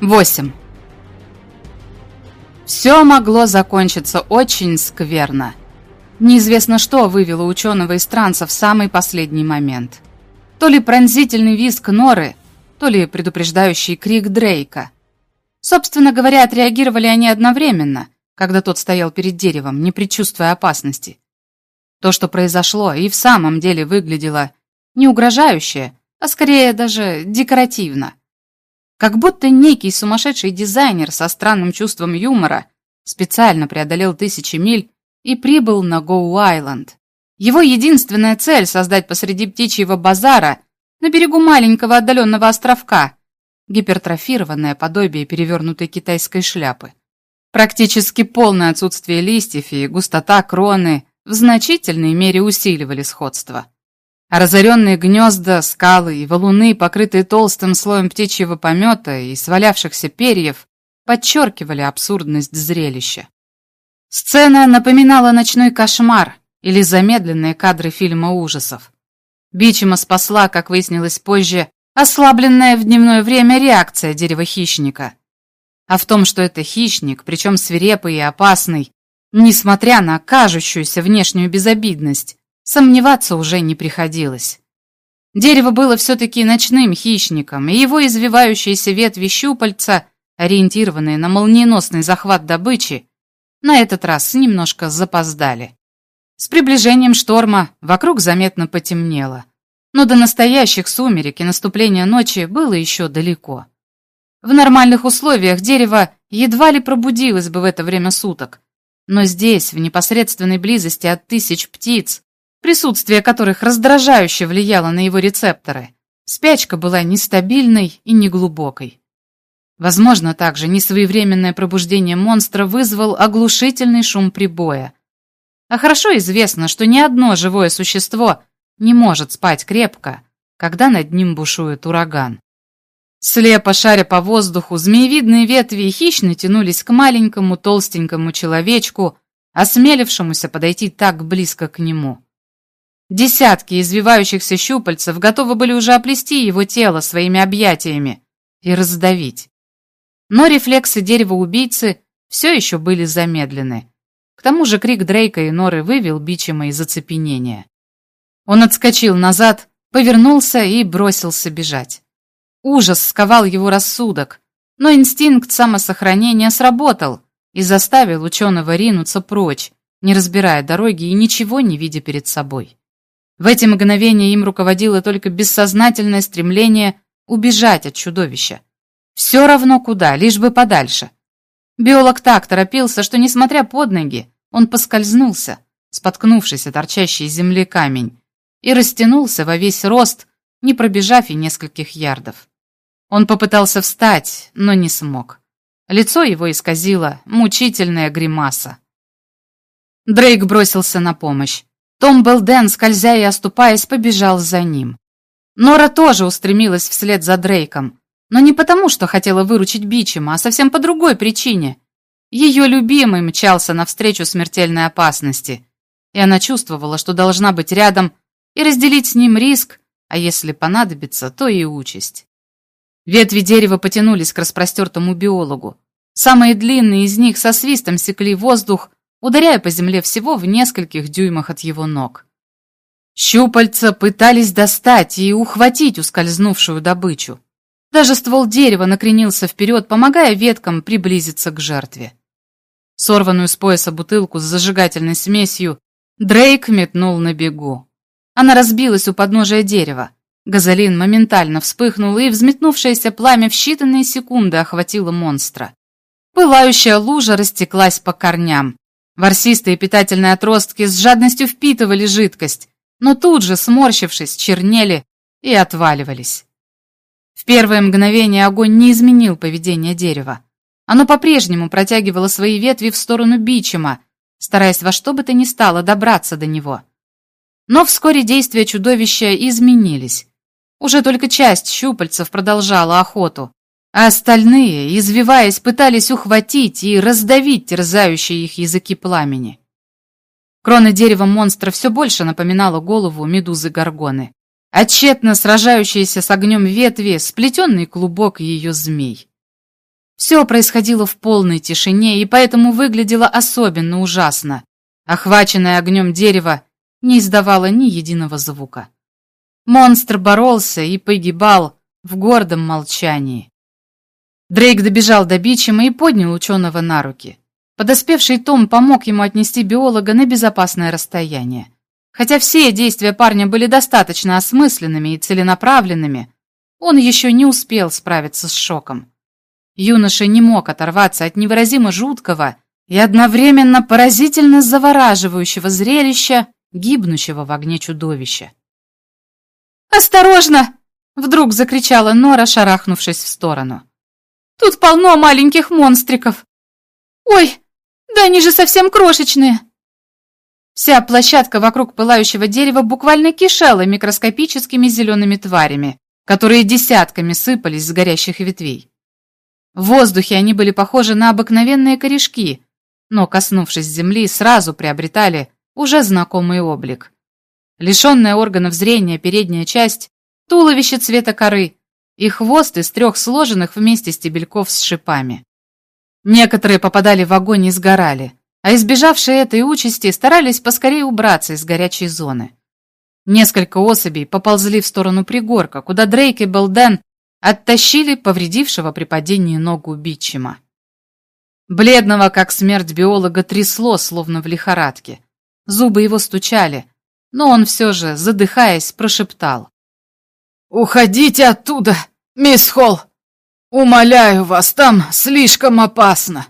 8. Все могло закончиться очень скверно. Неизвестно что вывело ученого из транса в самый последний момент. То ли пронзительный визг Норы, то ли предупреждающий крик Дрейка. Собственно говоря, отреагировали они одновременно, когда тот стоял перед деревом, не предчувствуя опасности. То, что произошло, и в самом деле выглядело не угрожающе, а скорее даже декоративно. Как будто некий сумасшедший дизайнер со странным чувством юмора специально преодолел тысячи миль и прибыл на Гоу-Айленд. Его единственная цель — создать посреди птичьего базара на берегу маленького отдаленного островка гипертрофированное подобие перевернутой китайской шляпы. Практически полное отсутствие листьев и густота кроны в значительной мере усиливали сходство. А разоренные гнезда, скалы и валуны, покрытые толстым слоем птичьего помета и свалявшихся перьев, подчеркивали абсурдность зрелища. Сцена напоминала ночной кошмар или замедленные кадры фильма ужасов. Бичема спасла, как выяснилось позже, ослабленная в дневное время реакция дерева-хищника. А в том, что это хищник, причем свирепый и опасный, несмотря на кажущуюся внешнюю безобидность, Сомневаться уже не приходилось. Дерево было все-таки ночным хищником, и его извивающиеся ветви щупальца, ориентированные на молниеносный захват добычи, на этот раз немножко запоздали. С приближением шторма вокруг заметно потемнело, но до настоящих сумерек и наступления ночи было еще далеко. В нормальных условиях дерево едва ли пробудилось бы в это время суток, но здесь, в непосредственной близости от тысяч птиц, присутствие которых раздражающе влияло на его рецепторы, спячка была нестабильной и неглубокой. Возможно, также несвоевременное пробуждение монстра вызвал оглушительный шум прибоя. А хорошо известно, что ни одно живое существо не может спать крепко, когда над ним бушует ураган. Слепо шаря по воздуху, змеевидные ветви хищно тянулись к маленькому толстенькому человечку, осмелившемуся подойти так близко к нему. Десятки извивающихся щупальцев готовы были уже оплести его тело своими объятиями и раздавить. Но рефлексы дерева-убийцы все еще были замедлены. К тому же крик Дрейка и Норы вывел Бичема из оцепенения. Он отскочил назад, повернулся и бросился бежать. Ужас сковал его рассудок, но инстинкт самосохранения сработал и заставил ученого ринуться прочь, не разбирая дороги и ничего не видя перед собой. В эти мгновения им руководило только бессознательное стремление убежать от чудовища. Все равно куда, лишь бы подальше. Биолог так торопился, что, несмотря под ноги, он поскользнулся, споткнувшись о торчащий из земли камень, и растянулся во весь рост, не пробежав и нескольких ярдов. Он попытался встать, но не смог. Лицо его исказило мучительная гримаса. Дрейк бросился на помощь. Том Белден, скользя и оступаясь, побежал за ним. Нора тоже устремилась вслед за Дрейком, но не потому, что хотела выручить Бичема, а совсем по другой причине. Ее любимый мчался навстречу смертельной опасности, и она чувствовала, что должна быть рядом и разделить с ним риск, а если понадобится, то и участь. Ветви дерева потянулись к распростертому биологу. Самые длинные из них со свистом секли воздух, ударяя по земле всего в нескольких дюймах от его ног. Щупальца пытались достать и ухватить ускользнувшую добычу. Даже ствол дерева накренился вперед, помогая веткам приблизиться к жертве. Сорванную с пояса бутылку с зажигательной смесью Дрейк метнул на бегу. Она разбилась у подножия дерева. Газолин моментально вспыхнул, и взметнувшееся пламя в считанные секунды охватило монстра. Пылающая лужа растеклась по корням, Ворсистые питательные отростки с жадностью впитывали жидкость, но тут же, сморщившись, чернели и отваливались. В первое мгновение огонь не изменил поведение дерева. Оно по-прежнему протягивало свои ветви в сторону Бичема, стараясь во что бы то ни стало добраться до него. Но вскоре действия чудовища изменились. Уже только часть щупальцев продолжала охоту, а остальные, извиваясь, пытались ухватить и раздавить терзающие их языки пламени. Крона дерева монстра все больше напоминала голову медузы Горгоны, а тщетно сражающиеся с огнем ветви, сплетенный клубок ее змей. Все происходило в полной тишине и поэтому выглядело особенно ужасно. Охваченное огнем дерево не издавало ни единого звука. Монстр боролся и погибал в гордом молчании. Дрейк добежал до Бичема и поднял ученого на руки. Подоспевший Том помог ему отнести биолога на безопасное расстояние. Хотя все действия парня были достаточно осмысленными и целенаправленными, он еще не успел справиться с шоком. Юноша не мог оторваться от невыразимо жуткого и одновременно поразительно завораживающего зрелища, гибнущего в огне чудовища. «Осторожно!» — вдруг закричала Нора, шарахнувшись в сторону. «Тут полно маленьких монстриков! Ой, да они же совсем крошечные!» Вся площадка вокруг пылающего дерева буквально кишела микроскопическими зелеными тварями, которые десятками сыпались с горящих ветвей. В воздухе они были похожи на обыкновенные корешки, но, коснувшись земли, сразу приобретали уже знакомый облик. Лишенная органов зрения передняя часть, туловище цвета коры и хвост из трех сложенных вместе стебельков с шипами. Некоторые попадали в огонь и сгорали, а избежавшие этой участи старались поскорее убраться из горячей зоны. Несколько особей поползли в сторону пригорка, куда Дрейк и Белден оттащили повредившего при падении ногу Бичема. Бледного, как смерть биолога, трясло, словно в лихорадке. Зубы его стучали, но он все же, задыхаясь, прошептал. «Уходите оттуда, мисс Холл! Умоляю вас, там слишком опасно!»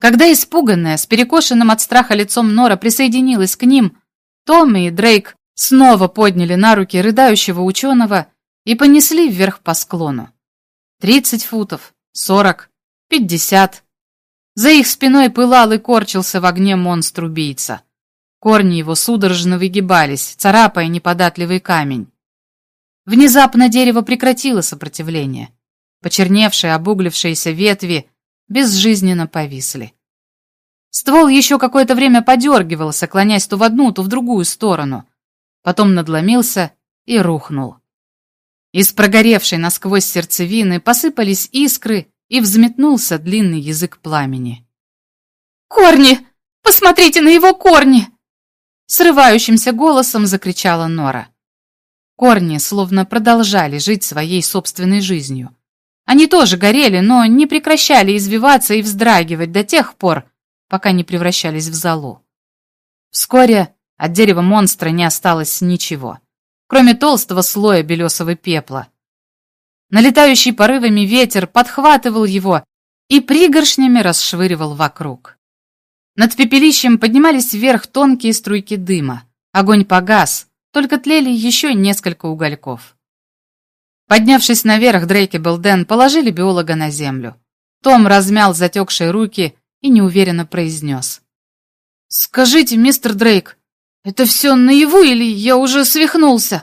Когда испуганная, с перекошенным от страха лицом Нора присоединилась к ним, Том и Дрейк снова подняли на руки рыдающего ученого и понесли вверх по склону. Тридцать футов, сорок, пятьдесят. За их спиной пылал и корчился в огне монстр-убийца. Корни его судорожно выгибались, царапая неподатливый камень. Внезапно дерево прекратило сопротивление. Почерневшие, обуглившиеся ветви безжизненно повисли. Ствол еще какое-то время подергивался, клонясь то в одну, то в другую сторону. Потом надломился и рухнул. Из прогоревшей насквозь сердцевины посыпались искры, и взметнулся длинный язык пламени. «Корни! Посмотрите на его корни!» Срывающимся голосом закричала Нора. Корни словно продолжали жить своей собственной жизнью. Они тоже горели, но не прекращали извиваться и вздрагивать до тех пор, пока не превращались в золу. Вскоре от дерева монстра не осталось ничего кроме толстого слоя белесого пепла. Налетающий порывами ветер подхватывал его и пригоршнями расшвыривал вокруг. Над пепелищем поднимались вверх тонкие струйки дыма. Огонь погас, только тлели еще несколько угольков. Поднявшись наверх, Дрейк и Белден положили биолога на землю. Том размял затекшие руки и неуверенно произнес. «Скажите, мистер Дрейк, это все наяву или я уже свихнулся?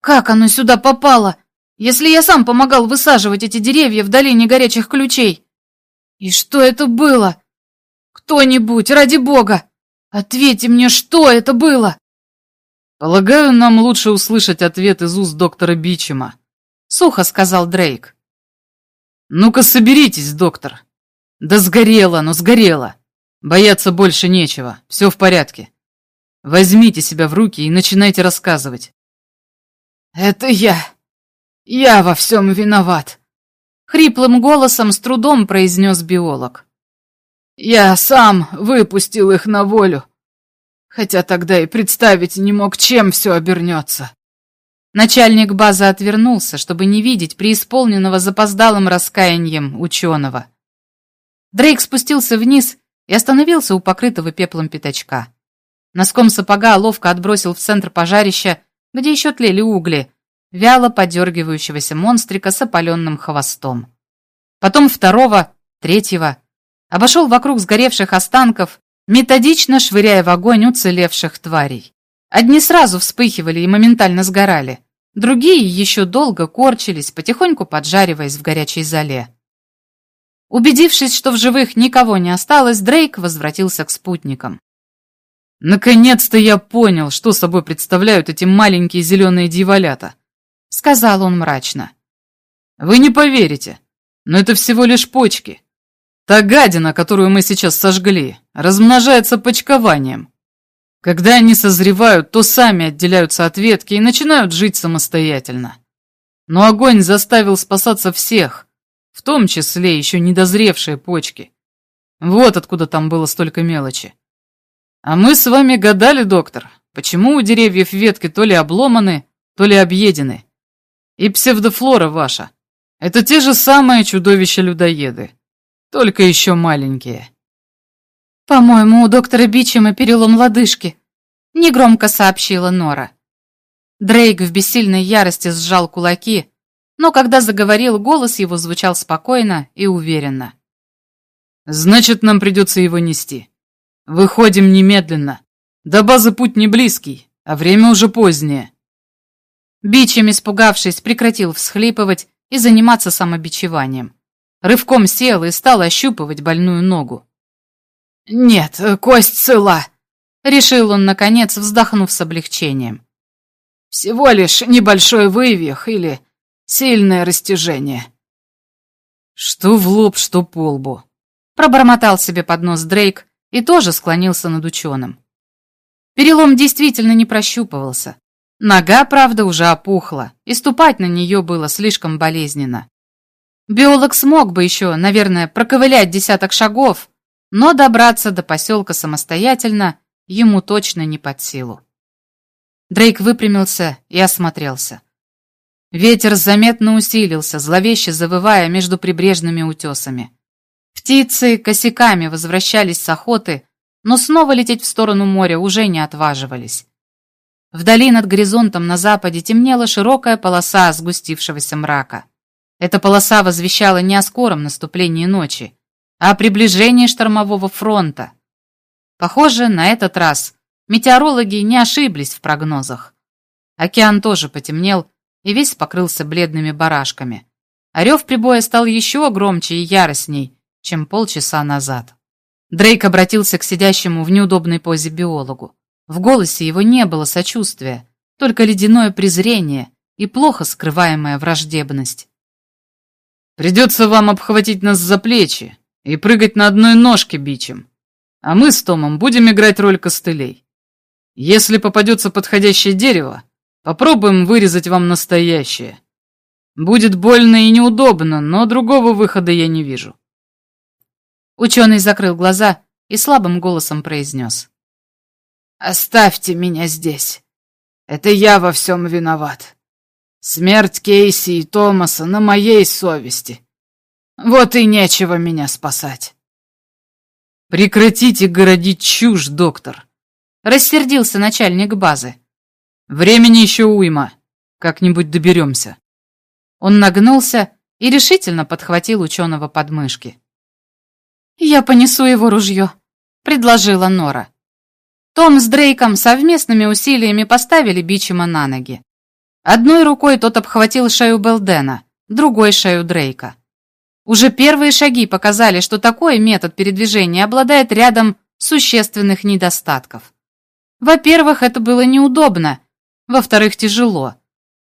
Как оно сюда попало, если я сам помогал высаживать эти деревья в долине горячих ключей? И что это было? Кто-нибудь, ради бога, ответьте мне, что это было? Полагаю, нам лучше услышать ответ из уст доктора Бичема, сухо сказал Дрейк. Ну-ка соберитесь, доктор. Да сгорело оно, сгорело. Бояться больше нечего, все в порядке. Возьмите себя в руки и начинайте рассказывать. Это я. Я во всем виноват. Хриплым голосом с трудом произнес биолог. Я сам выпустил их на волю. Хотя тогда и представить не мог, чем все обернется. Начальник базы отвернулся, чтобы не видеть преисполненного запоздалым раскаянием ученого. Дрейк спустился вниз и остановился у покрытого пеплом пятачка. Носком сапога ловко отбросил в центр пожарища, где еще тлели угли, вяло подергивающегося монстрика с опаленным хвостом. Потом второго, третьего. Обошел вокруг сгоревших останков, методично швыряя в огонь уцелевших тварей. Одни сразу вспыхивали и моментально сгорали, другие еще долго корчились, потихоньку поджариваясь в горячей зале. Убедившись, что в живых никого не осталось, Дрейк возвратился к спутникам. «Наконец-то я понял, что собой представляют эти маленькие зеленые дьяволята», — сказал он мрачно. «Вы не поверите, Но это всего лишь почки. Та гадина, которую мы сейчас сожгли, размножается почкованием. Когда они созревают, то сами отделяются от ветки и начинают жить самостоятельно. Но огонь заставил спасаться всех, в том числе еще недозревшие почки. Вот откуда там было столько мелочи. А мы с вами гадали, доктор, почему у деревьев ветки то ли обломаны, то ли объедены. И псевдофлора ваша. Это те же самые чудовища-людоеды, только еще маленькие. «По-моему, у доктора Бичема перелом лодыжки», — негромко сообщила Нора. Дрейк в бессильной ярости сжал кулаки, но когда заговорил, голос его звучал спокойно и уверенно. «Значит, нам придется его нести. Выходим немедленно. До базы путь не близкий, а время уже позднее». Бичем, испугавшись, прекратил всхлипывать и заниматься самобичеванием. Рывком сел и стал ощупывать больную ногу. «Нет, кость цела», — решил он, наконец, вздохнув с облегчением. «Всего лишь небольшой вывих или сильное растяжение». «Что в лоб, что по лбу», — пробормотал себе под нос Дрейк и тоже склонился над ученым. Перелом действительно не прощупывался. Нога, правда, уже опухла, и ступать на нее было слишком болезненно. Биолог смог бы еще, наверное, проковылять десяток шагов, но добраться до поселка самостоятельно ему точно не под силу. Дрейк выпрямился и осмотрелся. Ветер заметно усилился, зловеще завывая между прибрежными утесами. Птицы косяками возвращались с охоты, но снова лететь в сторону моря уже не отваживались. Вдали над горизонтом на западе темнела широкая полоса сгустившегося мрака. Эта полоса возвещала не о скором наступлении ночи, а о приближении штормового фронта. Похоже, на этот раз метеорологи не ошиблись в прогнозах. Океан тоже потемнел и весь покрылся бледными барашками. А рев прибоя стал еще громче и яростней, чем полчаса назад. Дрейк обратился к сидящему в неудобной позе биологу. В голосе его не было сочувствия, только ледяное презрение и плохо скрываемая враждебность. «Придется вам обхватить нас за плечи и прыгать на одной ножке бичем, а мы с Томом будем играть роль костылей. Если попадется подходящее дерево, попробуем вырезать вам настоящее. Будет больно и неудобно, но другого выхода я не вижу». Ученый закрыл глаза и слабым голосом произнес. Оставьте меня здесь. Это я во всем виноват. Смерть Кейси и Томаса на моей совести. Вот и нечего меня спасать. Прекратите городить чушь, доктор. Рассердился начальник базы. Времени еще уйма. Как-нибудь доберемся. Он нагнулся и решительно подхватил ученого под мышки. «Я понесу его ружье», — предложила Нора. Том с Дрейком совместными усилиями поставили Бичема на ноги. Одной рукой тот обхватил шею Белдена, другой шею Дрейка. Уже первые шаги показали, что такой метод передвижения обладает рядом существенных недостатков. Во-первых, это было неудобно. Во-вторых, тяжело.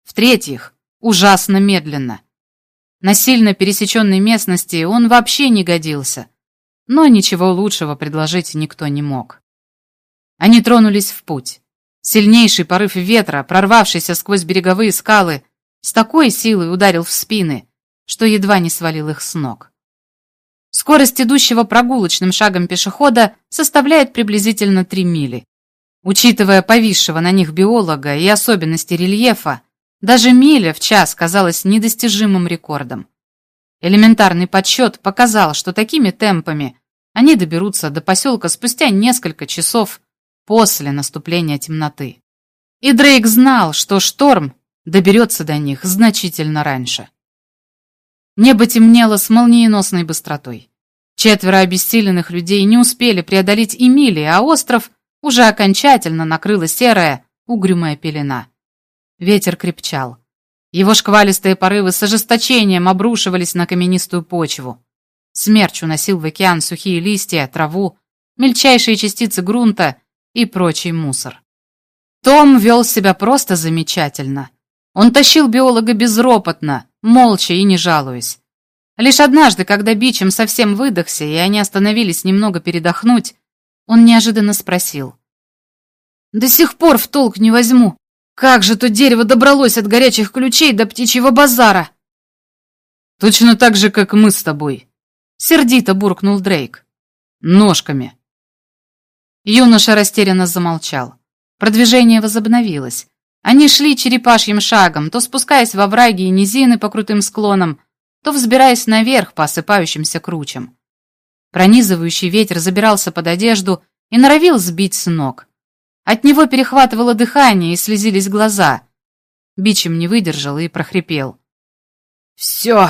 В-третьих, ужасно медленно. На сильно пересеченной местности он вообще не годился. Но ничего лучшего предложить никто не мог. Они тронулись в путь. Сильнейший порыв ветра, прорвавшийся сквозь береговые скалы, с такой силой ударил в спины, что едва не свалил их с ног. Скорость идущего прогулочным шагом пешехода составляет приблизительно 3 мили. Учитывая повисшего на них биолога и особенности рельефа, даже миля в час казалась недостижимым рекордом. Элементарный подсчет показал, что такими темпами они доберутся до поселка спустя несколько часов после наступления темноты. И Дрейк знал, что шторм доберется до них значительно раньше. Небо темнело с молниеносной быстротой. Четверо обессиленных людей не успели преодолеть и мили, а остров уже окончательно накрыла серая, угрюмая пелена. Ветер крепчал. Его шквалистые порывы с ожесточением обрушивались на каменистую почву. Смерч уносил в океан сухие листья, траву, мельчайшие частицы грунта и прочий мусор. Том вел себя просто замечательно. Он тащил биолога безропотно, молча и не жалуясь. Лишь однажды, когда Бичем совсем выдохся, и они остановились немного передохнуть, он неожиданно спросил. «До сих пор в толк не возьму. Как же то дерево добралось от горячих ключей до птичьего базара?» «Точно так же, как мы с тобой», — сердито буркнул Дрейк. «Ножками». Юноша растерянно замолчал. Продвижение возобновилось. Они шли черепашьим шагом, то спускаясь во враги и низины по крутым склонам, то взбираясь наверх по осыпающимся кручам. Пронизывающий ветер забирался под одежду и норовил сбить с ног. От него перехватывало дыхание и слезились глаза. Бичем не выдержал и прохрипел. «Все,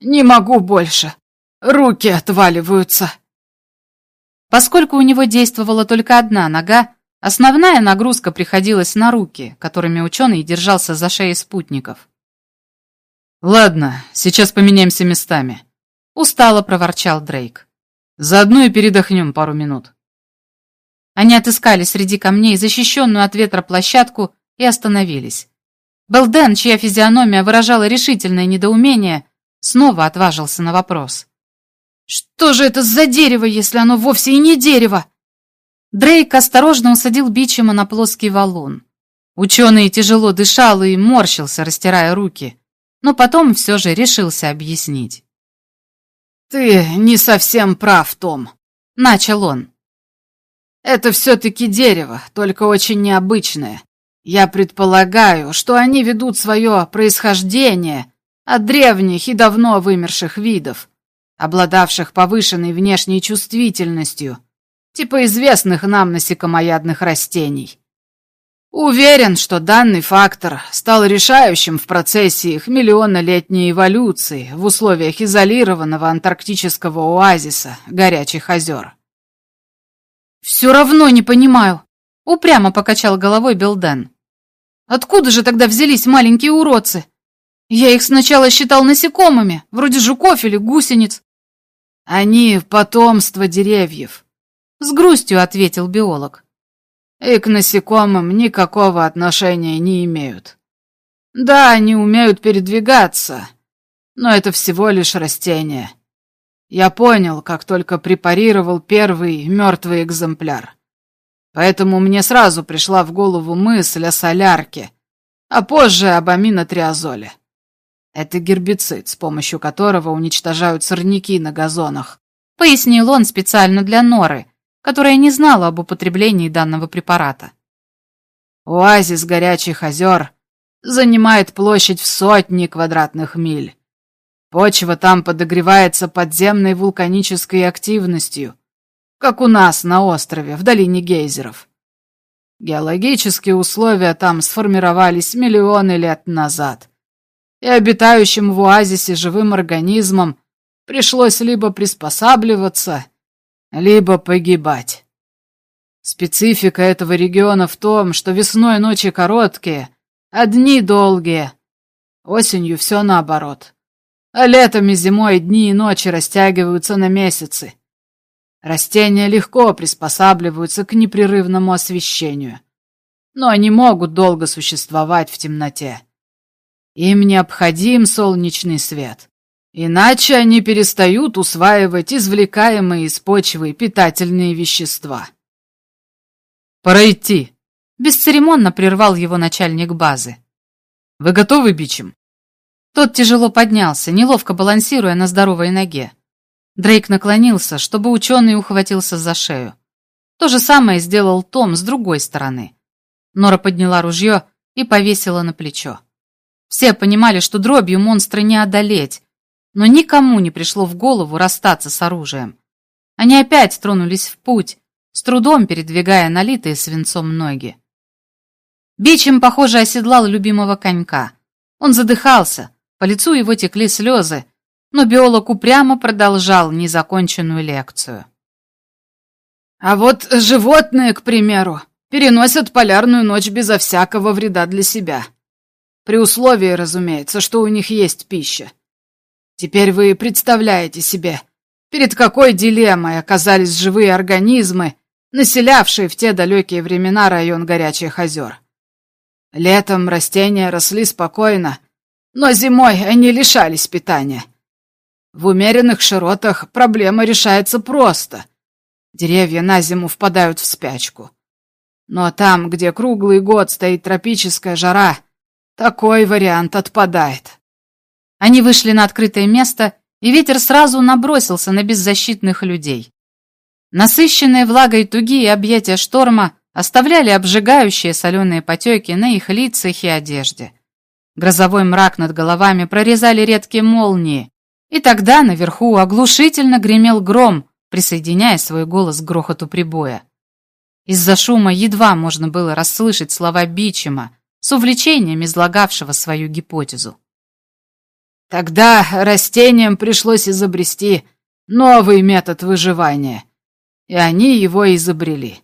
не могу больше. Руки отваливаются». Поскольку у него действовала только одна нога, основная нагрузка приходилась на руки, которыми ученый держался за шеи спутников. «Ладно, сейчас поменяемся местами», — устало проворчал Дрейк. «Заодно и передохнем пару минут». Они отыскали среди камней защищенную от ветра площадку и остановились. Белден, чья физиономия выражала решительное недоумение, снова отважился на вопрос. «Что же это за дерево, если оно вовсе и не дерево?» Дрейк осторожно усадил Бичема на плоский валун. Ученый тяжело дышал и морщился, растирая руки, но потом все же решился объяснить. «Ты не совсем прав, Том», — начал он. «Это все-таки дерево, только очень необычное. Я предполагаю, что они ведут свое происхождение от древних и давно вымерших видов обладавших повышенной внешней чувствительностью, типа известных нам насекомоядных растений. Уверен, что данный фактор стал решающим в процессе их миллионнолетней эволюции в условиях изолированного антарктического оазиса горячих озер. «Все равно не понимаю», — упрямо покачал головой Белден. «Откуда же тогда взялись маленькие уродцы? Я их сначала считал насекомыми, вроде жуков или гусениц, они потомство деревьев, с грустью ответил биолог. И к насекомым никакого отношения не имеют. Да, они умеют передвигаться, но это всего лишь растения. Я понял, как только препарировал первый мертвый экземпляр. Поэтому мне сразу пришла в голову мысль о солярке, а позже об аминотриазоле. Это гербицид, с помощью которого уничтожают сорняки на газонах. Пояснил он специально для Норы, которая не знала об употреблении данного препарата. Оазис горячих озер занимает площадь в сотни квадратных миль. Почва там подогревается подземной вулканической активностью, как у нас на острове, в долине гейзеров. Геологические условия там сформировались миллионы лет назад и обитающим в оазисе живым организмам пришлось либо приспосабливаться, либо погибать. Специфика этого региона в том, что весной ночи короткие, а дни долгие. Осенью все наоборот. А летом и зимой дни и ночи растягиваются на месяцы. Растения легко приспосабливаются к непрерывному освещению, но они могут долго существовать в темноте. Им необходим солнечный свет. Иначе они перестают усваивать извлекаемые из почвы питательные вещества. «Пора идти», — бесцеремонно прервал его начальник базы. «Вы готовы, Бичем?» Тот тяжело поднялся, неловко балансируя на здоровой ноге. Дрейк наклонился, чтобы ученый ухватился за шею. То же самое сделал Том с другой стороны. Нора подняла ружье и повесила на плечо. Все понимали, что дробью монстра не одолеть, но никому не пришло в голову расстаться с оружием. Они опять тронулись в путь, с трудом передвигая налитые свинцом ноги. Бичем, похоже, оседлал любимого конька. Он задыхался, по лицу его текли слезы, но биолог упрямо продолжал незаконченную лекцию. А вот животные, к примеру, переносят полярную ночь безо всякого вреда для себя. При условии, разумеется, что у них есть пища. Теперь вы представляете себе, перед какой дилеммой оказались живые организмы, населявшие в те далекие времена район горячих озер. Летом растения росли спокойно, но зимой они лишались питания. В умеренных широтах проблема решается просто. Деревья на зиму впадают в спячку. Но там, где круглый год стоит тропическая жара, такой вариант отпадает. Они вышли на открытое место, и ветер сразу набросился на беззащитных людей. Насыщенные влагой тугие объятия шторма оставляли обжигающие соленые потеки на их лицах и одежде. Грозовой мрак над головами прорезали редкие молнии, и тогда наверху оглушительно гремел гром, присоединяя свой голос к грохоту прибоя. Из-за шума едва можно было расслышать слова Бичема, с увлечением излагавшего свою гипотезу. Тогда растениям пришлось изобрести новый метод выживания, и они его изобрели.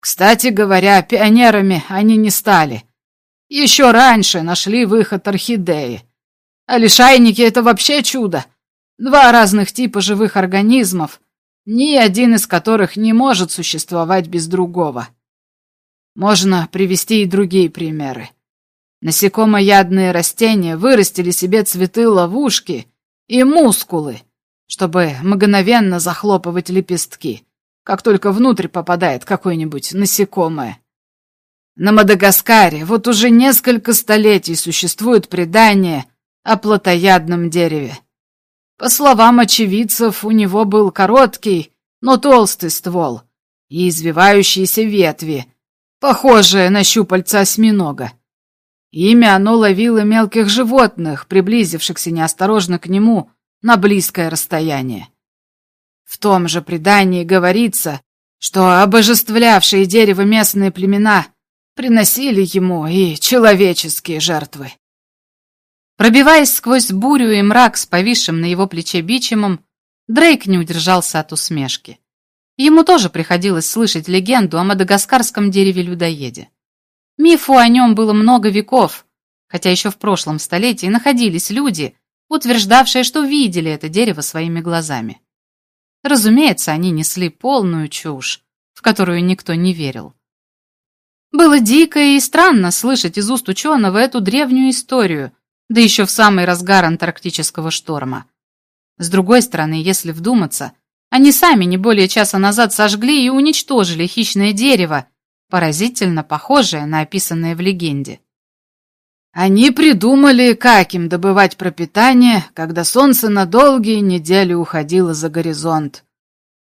Кстати говоря, пионерами они не стали. Еще раньше нашли выход орхидеи. А лишайники — это вообще чудо. Два разных типа живых организмов, ни один из которых не может существовать без другого. Можно привести и другие примеры. Насекомоядные растения вырастили себе цветы-ловушки и мускулы, чтобы мгновенно захлопывать лепестки, как только внутрь попадает какое-нибудь насекомое. На Мадагаскаре вот уже несколько столетий существует предание о плотоядном дереве. По словам очевидцев, у него был короткий, но толстый ствол и извивающиеся ветви, похожие на щупальца осьминога. Ими оно ловило мелких животных, приблизившихся неосторожно к нему на близкое расстояние. В том же предании говорится, что обожествлявшие дерево местные племена приносили ему и человеческие жертвы. Пробиваясь сквозь бурю и мрак с повисшим на его плече бичемом, Дрейк не удержался от усмешки. Ему тоже приходилось слышать легенду о мадагаскарском дереве-людоеде. Мифу о нем было много веков, хотя еще в прошлом столетии находились люди, утверждавшие, что видели это дерево своими глазами. Разумеется, они несли полную чушь, в которую никто не верил. Было дико и странно слышать из уст ученого эту древнюю историю, да еще в самый разгар антарктического шторма. С другой стороны, если вдуматься, они сами не более часа назад сожгли и уничтожили хищное дерево, поразительно похожее на описанное в легенде. Они придумали, как им добывать пропитание, когда солнце на долгие недели уходило за горизонт.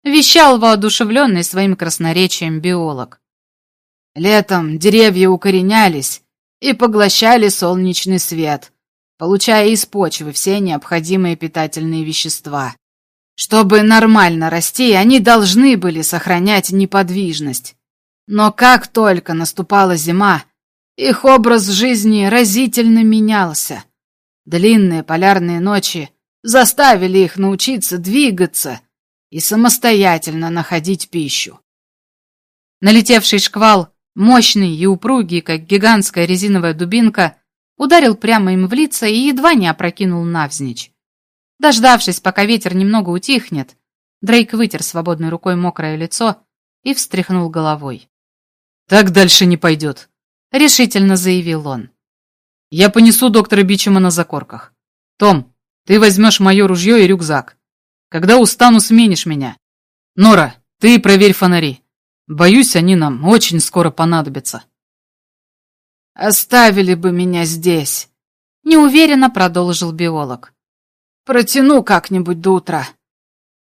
Вещал воодушевленный своим красноречием биолог. Летом деревья укоренялись и поглощали солнечный свет, получая из почвы все необходимые питательные вещества. Чтобы нормально расти, они должны были сохранять неподвижность. Но как только наступала зима, их образ жизни разительно менялся. Длинные полярные ночи заставили их научиться двигаться и самостоятельно находить пищу. Налетевший шквал, мощный и упругий, как гигантская резиновая дубинка, ударил прямо им в лица и едва не опрокинул навзничь. Дождавшись, пока ветер немного утихнет, Дрейк вытер свободной рукой мокрое лицо и встряхнул головой. «Так дальше не пойдет», — решительно заявил он. «Я понесу доктора Бичема на закорках. Том, ты возьмешь мое ружье и рюкзак. Когда устану, сменишь меня. Нора, ты проверь фонари. Боюсь, они нам очень скоро понадобятся». «Оставили бы меня здесь», — неуверенно продолжил биолог. «Протяну как-нибудь до утра.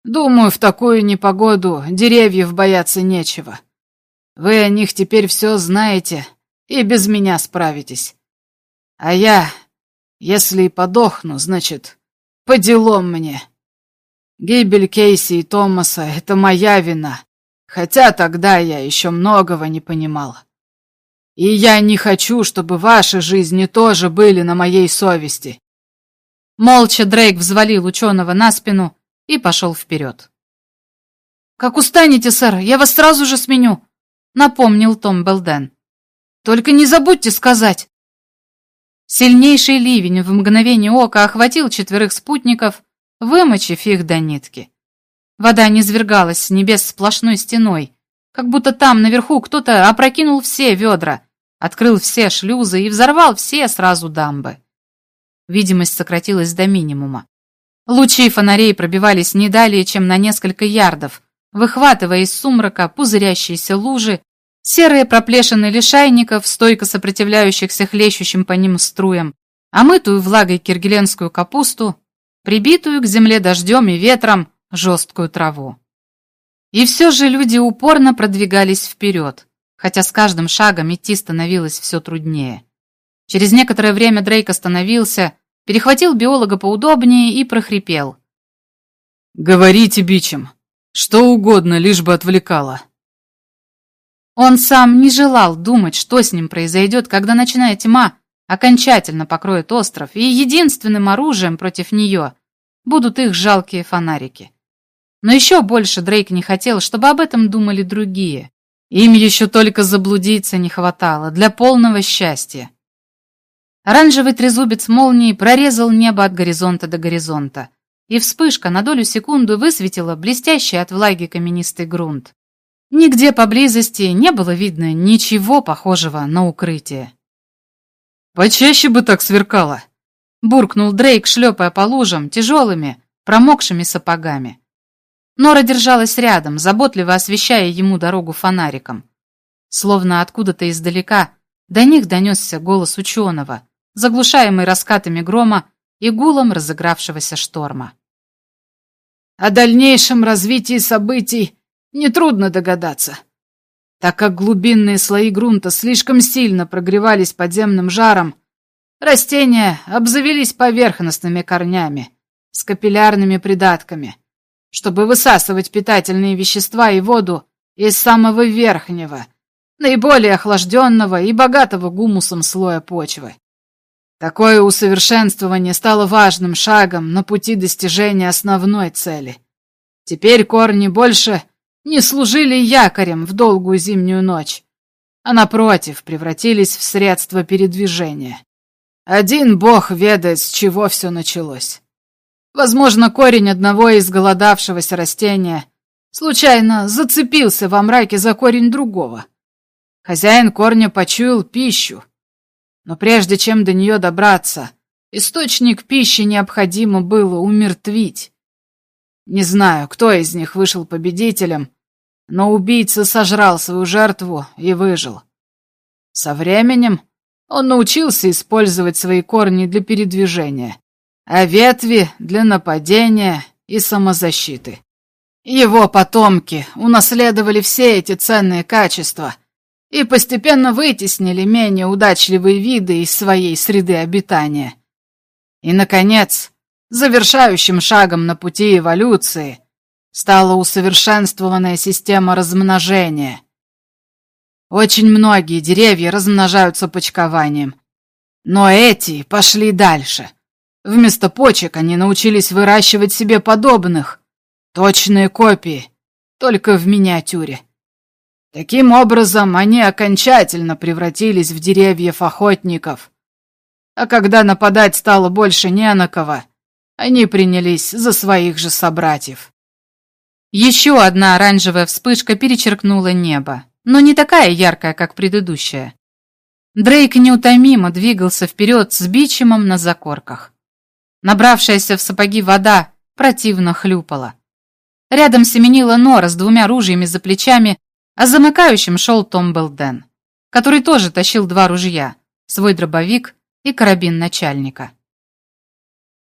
Думаю, в такую непогоду деревьев бояться нечего». Вы о них теперь все знаете и без меня справитесь. А я, если и подохну, значит, по делам мне. Гибель Кейси и Томаса — это моя вина, хотя тогда я еще многого не понимал. И я не хочу, чтобы ваши жизни тоже были на моей совести. Молча Дрейк взвалил ученого на спину и пошел вперед. «Как устанете, сэр, я вас сразу же сменю», напомнил Том Белден. «Только не забудьте сказать!» Сильнейший ливень в мгновение ока охватил четверых спутников, вымочив их до нитки. Вода низвергалась с небес сплошной стеной, как будто там наверху кто-то опрокинул все ведра, открыл все шлюзы и взорвал все сразу дамбы. Видимость сократилась до минимума. Лучи фонарей пробивались не далее, чем на несколько ярдов, выхватывая из сумрака пузырящиеся лужи, серые проплешины лишайников, стойко сопротивляющихся хлещущим по ним струям, омытую влагой киргеленскую капусту, прибитую к земле дождем и ветром жесткую траву. И все же люди упорно продвигались вперед, хотя с каждым шагом идти становилось все труднее. Через некоторое время Дрейк остановился, перехватил биолога поудобнее и прохрипел. «Говорите, бичем, что угодно, лишь бы отвлекало». Он сам не желал думать, что с ним произойдет, когда ночная тьма окончательно покроет остров, и единственным оружием против нее будут их жалкие фонарики. Но еще больше Дрейк не хотел, чтобы об этом думали другие. Им еще только заблудиться не хватало для полного счастья. Оранжевый трезубец молнии прорезал небо от горизонта до горизонта, и вспышка на долю секунды высветила блестящий от влаги каменистый грунт. Нигде поблизости не было видно ничего похожего на укрытие. «Почаще бы так сверкало!» — буркнул Дрейк, шлепая по лужам тяжелыми, промокшими сапогами. Нора держалась рядом, заботливо освещая ему дорогу фонариком. Словно откуда-то издалека до них донесся голос ученого, заглушаемый раскатами грома и гулом разыгравшегося шторма. О дальнейшем развитии событий нетрудно догадаться, так как глубинные слои грунта слишком сильно прогревались подземным жаром, растения обзавелись поверхностными корнями с капиллярными придатками, чтобы высасывать питательные вещества и воду из самого верхнего, наиболее охлажденного и богатого гумусом слоя почвы. Такое усовершенствование стало важным шагом на пути достижения основной цели. Теперь корни больше не служили якорем в долгую зимнюю ночь, а напротив превратились в средство передвижения. Один бог ведает, с чего все началось. Возможно, корень одного из голодавшегося растения случайно зацепился во мраке за корень другого. Хозяин корня почуял пищу, но прежде чем до нее добраться, источник пищи необходимо было умертвить. Не знаю, кто из них вышел победителем, но убийца сожрал свою жертву и выжил. Со временем он научился использовать свои корни для передвижения, а ветви для нападения и самозащиты. Его потомки унаследовали все эти ценные качества и постепенно вытеснили менее удачливые виды из своей среды обитания. И, наконец, завершающим шагом на пути эволюции стала усовершенствованная система размножения. Очень многие деревья размножаются почкованием, но эти пошли дальше. Вместо почек они научились выращивать себе подобных, точные копии, только в миниатюре. Таким образом, они окончательно превратились в деревьев охотников. А когда нападать стало больше не на кого, они принялись за своих же собратьев. Еще одна оранжевая вспышка перечеркнула небо, но не такая яркая, как предыдущая. Дрейк неутомимо двигался вперед с бичемом на закорках. Набравшаяся в сапоги вода противно хлюпала. Рядом семенила Нора с двумя ружьями за плечами а замыкающим шел Том Белден, который тоже тащил два ружья, свой дробовик и карабин начальника.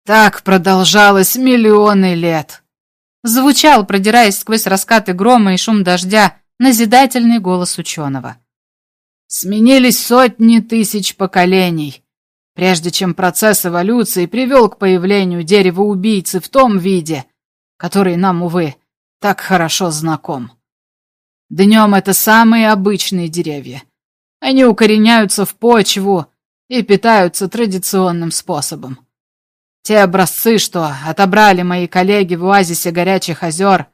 «Так продолжалось миллионы лет», — звучал, продираясь сквозь раскаты грома и шум дождя, назидательный голос ученого. «Сменились сотни тысяч поколений, прежде чем процесс эволюции привел к появлению дерева-убийцы в том виде, который нам, увы, так хорошо знаком». Днем это самые обычные деревья. Они укореняются в почву и питаются традиционным способом. Те образцы, что отобрали мои коллеги в оазисе горячих озер,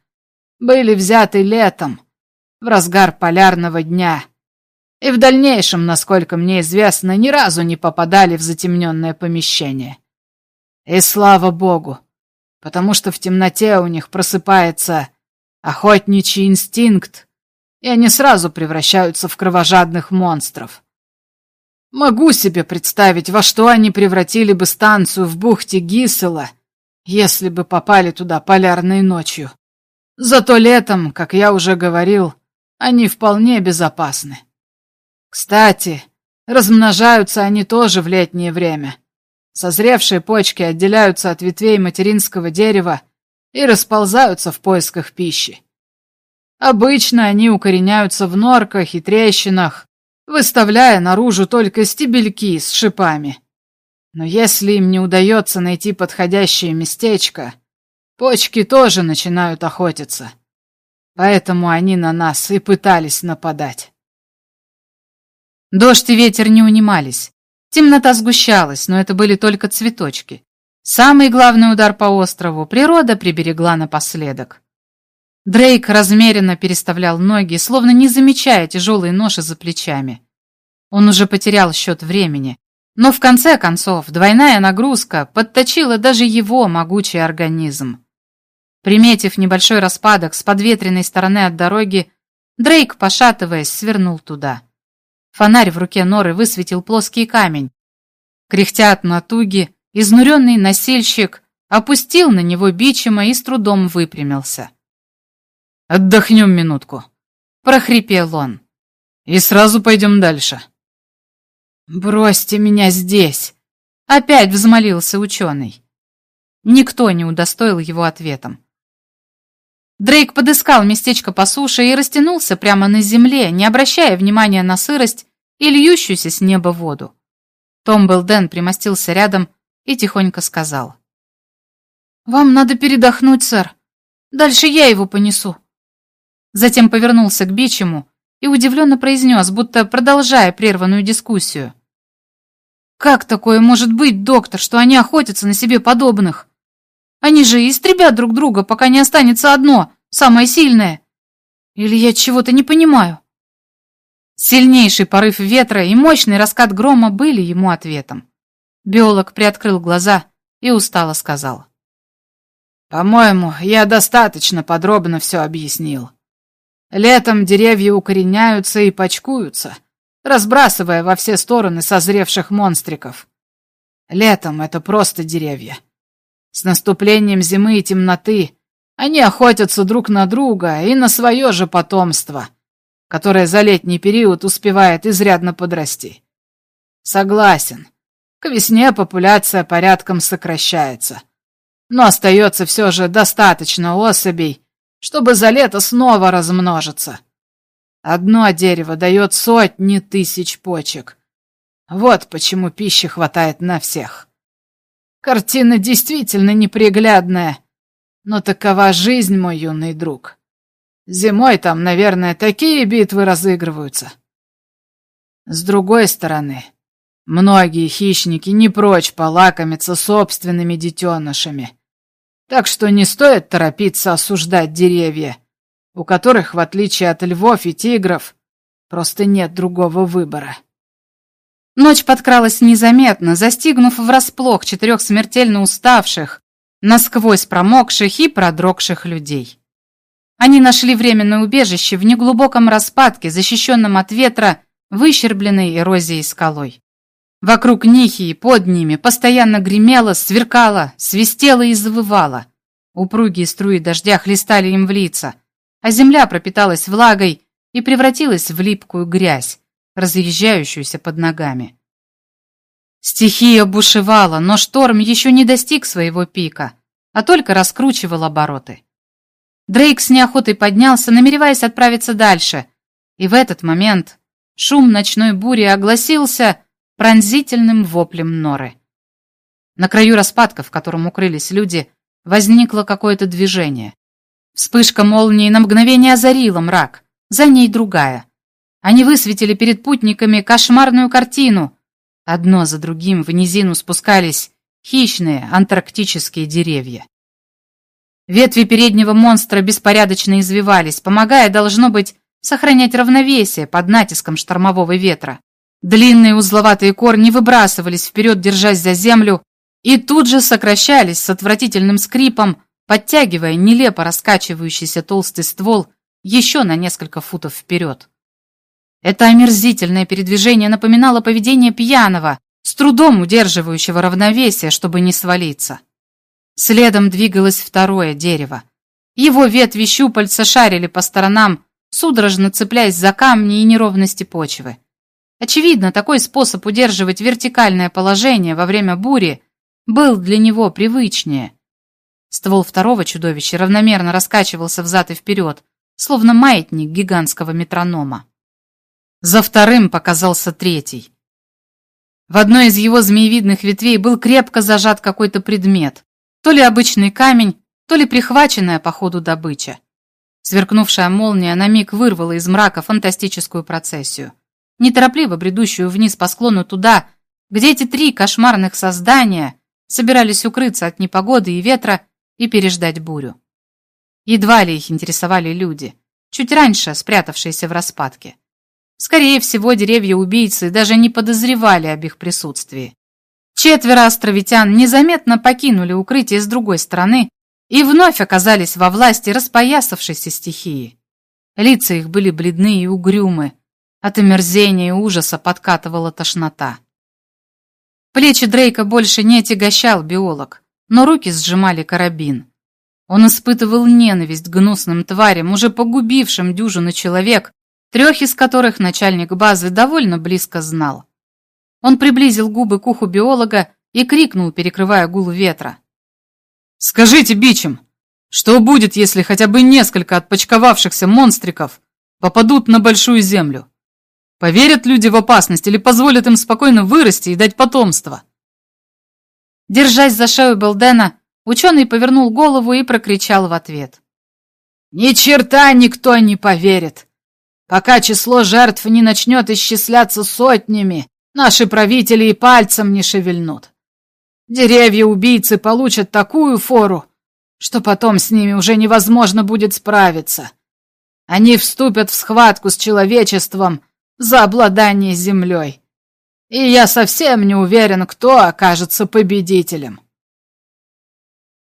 были взяты летом, в разгар полярного дня, и в дальнейшем, насколько мне известно, ни разу не попадали в затемненное помещение. И слава богу, потому что в темноте у них просыпается охотничий инстинкт, и они сразу превращаются в кровожадных монстров. Могу себе представить, во что они превратили бы станцию в бухте Гисела, если бы попали туда полярной ночью. Зато летом, как я уже говорил, они вполне безопасны. Кстати, размножаются они тоже в летнее время. Созревшие почки отделяются от ветвей материнского дерева и расползаются в поисках пищи. Обычно они укореняются в норках и трещинах, выставляя наружу только стебельки с шипами. Но если им не удается найти подходящее местечко, почки тоже начинают охотиться. Поэтому они на нас и пытались нападать. Дождь и ветер не унимались. Темнота сгущалась, но это были только цветочки. Самый главный удар по острову природа приберегла напоследок. Дрейк размеренно переставлял ноги, словно не замечая тяжелые ноши за плечами. Он уже потерял счет времени, но в конце концов двойная нагрузка подточила даже его могучий организм. Приметив небольшой распадок с подветренной стороны от дороги, Дрейк, пошатываясь, свернул туда. Фонарь в руке Норы высветил плоский камень. Кряхтя от натуги, изнуренный носильщик опустил на него бичема и с трудом выпрямился. «Отдохнем минутку», — прохрипел он. «И сразу пойдем дальше». «Бросьте меня здесь!» — опять взмолился ученый. Никто не удостоил его ответом. Дрейк подыскал местечко по суше и растянулся прямо на земле, не обращая внимания на сырость и льющуюся с неба воду. Том Белден примостился рядом и тихонько сказал. «Вам надо передохнуть, сэр. Дальше я его понесу». Затем повернулся к Бичему и удивленно произнес, будто продолжая прерванную дискуссию. «Как такое может быть, доктор, что они охотятся на себе подобных? Они же истребят друг друга, пока не останется одно, самое сильное. Или я чего-то не понимаю? Сильнейший порыв ветра и мощный раскат грома были ему ответом. Биолог приоткрыл глаза и устало сказал. «По-моему, я достаточно подробно все объяснил. Летом деревья укореняются и почкуются, разбрасывая во все стороны созревших монстриков. Летом это просто деревья. С наступлением зимы и темноты они охотятся друг на друга и на свое же потомство, которое за летний период успевает изрядно подрасти. Согласен, к весне популяция порядком сокращается, но остается все же достаточно особей, чтобы за лето снова размножиться. Одно дерево дает сотни тысяч почек. Вот почему пищи хватает на всех. Картина действительно неприглядная. Но такова жизнь, мой юный друг. Зимой там, наверное, такие битвы разыгрываются. С другой стороны, многие хищники не прочь полакомиться собственными детенышами. Так что не стоит торопиться осуждать деревья, у которых, в отличие от львов и тигров, просто нет другого выбора. Ночь подкралась незаметно, застигнув врасплох четырех смертельно уставших, насквозь промокших и продрогших людей. Они нашли временное убежище в неглубоком распадке, защищенном от ветра, выщербленной эрозией скалой. Вокруг них и под ними постоянно гремело, сверкало, свистело и завывало. Упругие струи дождя хлестали им в лица, а земля пропиталась влагой и превратилась в липкую грязь, разъезжающуюся под ногами. Стихия бушевала, но шторм еще не достиг своего пика, а только раскручивал обороты. Дрейк с неохотой поднялся, намереваясь отправиться дальше, и в этот момент шум ночной бури огласился пронзительным воплем норы. На краю распадка, в котором укрылись люди, возникло какое-то движение. Вспышка молнии на мгновение озарила мрак, за ней другая — они высветили перед путниками кошмарную картину. Одно за другим в низину спускались хищные антарктические деревья. Ветви переднего монстра беспорядочно извивались, помогая, должно быть, сохранять равновесие под натиском штормового ветра. Длинные узловатые корни выбрасывались вперед, держась за землю, и тут же сокращались с отвратительным скрипом, подтягивая нелепо раскачивающийся толстый ствол еще на несколько футов вперед. Это омерзительное передвижение напоминало поведение пьяного, с трудом удерживающего равновесие, чтобы не свалиться. Следом двигалось второе дерево. Его ветви щупальца шарили по сторонам, судорожно цепляясь за камни и неровности почвы. Очевидно, такой способ удерживать вертикальное положение во время бури был для него привычнее. Ствол второго чудовища равномерно раскачивался взад и вперед, словно маятник гигантского метронома. За вторым показался третий. В одной из его змеевидных ветвей был крепко зажат какой-то предмет, то ли обычный камень, то ли прихваченная по ходу добыча. Сверкнувшая молния на миг вырвала из мрака фантастическую процессию, неторопливо бредущую вниз по склону туда, где эти три кошмарных создания собирались укрыться от непогоды и ветра и переждать бурю. Едва ли их интересовали люди, чуть раньше спрятавшиеся в распадке. Скорее всего, деревья-убийцы даже не подозревали об их присутствии. Четверо островитян незаметно покинули укрытие с другой стороны и вновь оказались во власти распоясавшейся стихии. Лица их были бледны и угрюмы. От омерзения и ужаса подкатывала тошнота. Плечи Дрейка больше не отягощал биолог, но руки сжимали карабин. Он испытывал ненависть гнусным тварям, уже погубившим дюжину человек, трех из которых начальник базы довольно близко знал. Он приблизил губы к уху биолога и крикнул, перекрывая гул ветра. «Скажите, бичем, что будет, если хотя бы несколько отпочковавшихся монстриков попадут на Большую Землю? Поверят люди в опасность или позволят им спокойно вырасти и дать потомство?» Держась за шею Белдена, ученый повернул голову и прокричал в ответ. «Ни черта никто не поверит! Пока число жертв не начнет исчисляться сотнями, Наши правители и пальцем не шевельнут. Деревья-убийцы получат такую фору, что потом с ними уже невозможно будет справиться. Они вступят в схватку с человечеством за обладание землей. И я совсем не уверен, кто окажется победителем.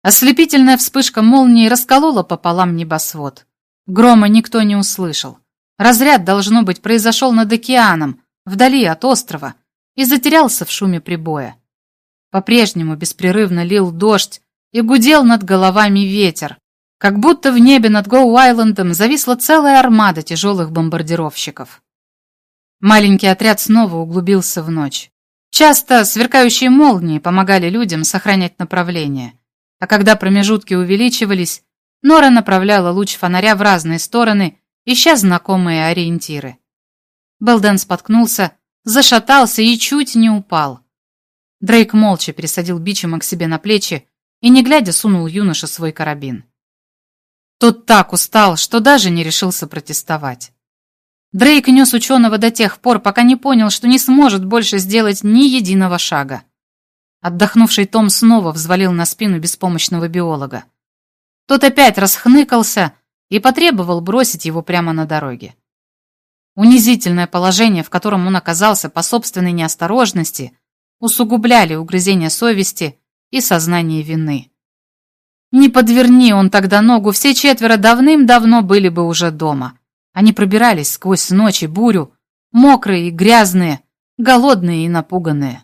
Ослепительная вспышка молнии расколола пополам небосвод. Грома никто не услышал. Разряд, должно быть, произошел над океаном, вдали от острова, и затерялся в шуме прибоя. По-прежнему беспрерывно лил дождь и гудел над головами ветер, как будто в небе над Гоу-Айлендом зависла целая армада тяжелых бомбардировщиков. Маленький отряд снова углубился в ночь. Часто сверкающие молнии помогали людям сохранять направление, а когда промежутки увеличивались, Нора направляла луч фонаря в разные стороны, ища знакомые ориентиры. Белден споткнулся, зашатался и чуть не упал. Дрейк молча пересадил Бичема к себе на плечи и, не глядя, сунул юноше свой карабин. Тот так устал, что даже не решился протестовать. Дрейк нес ученого до тех пор, пока не понял, что не сможет больше сделать ни единого шага. Отдохнувший Том снова взвалил на спину беспомощного биолога. Тот опять расхныкался и потребовал бросить его прямо на дороге. Унизительное положение, в котором он оказался по собственной неосторожности, усугубляли угрызение совести и сознание вины. Не подверни он тогда ногу, все четверо давным-давно были бы уже дома. Они пробирались сквозь ночь и бурю, мокрые и грязные, голодные и напуганные.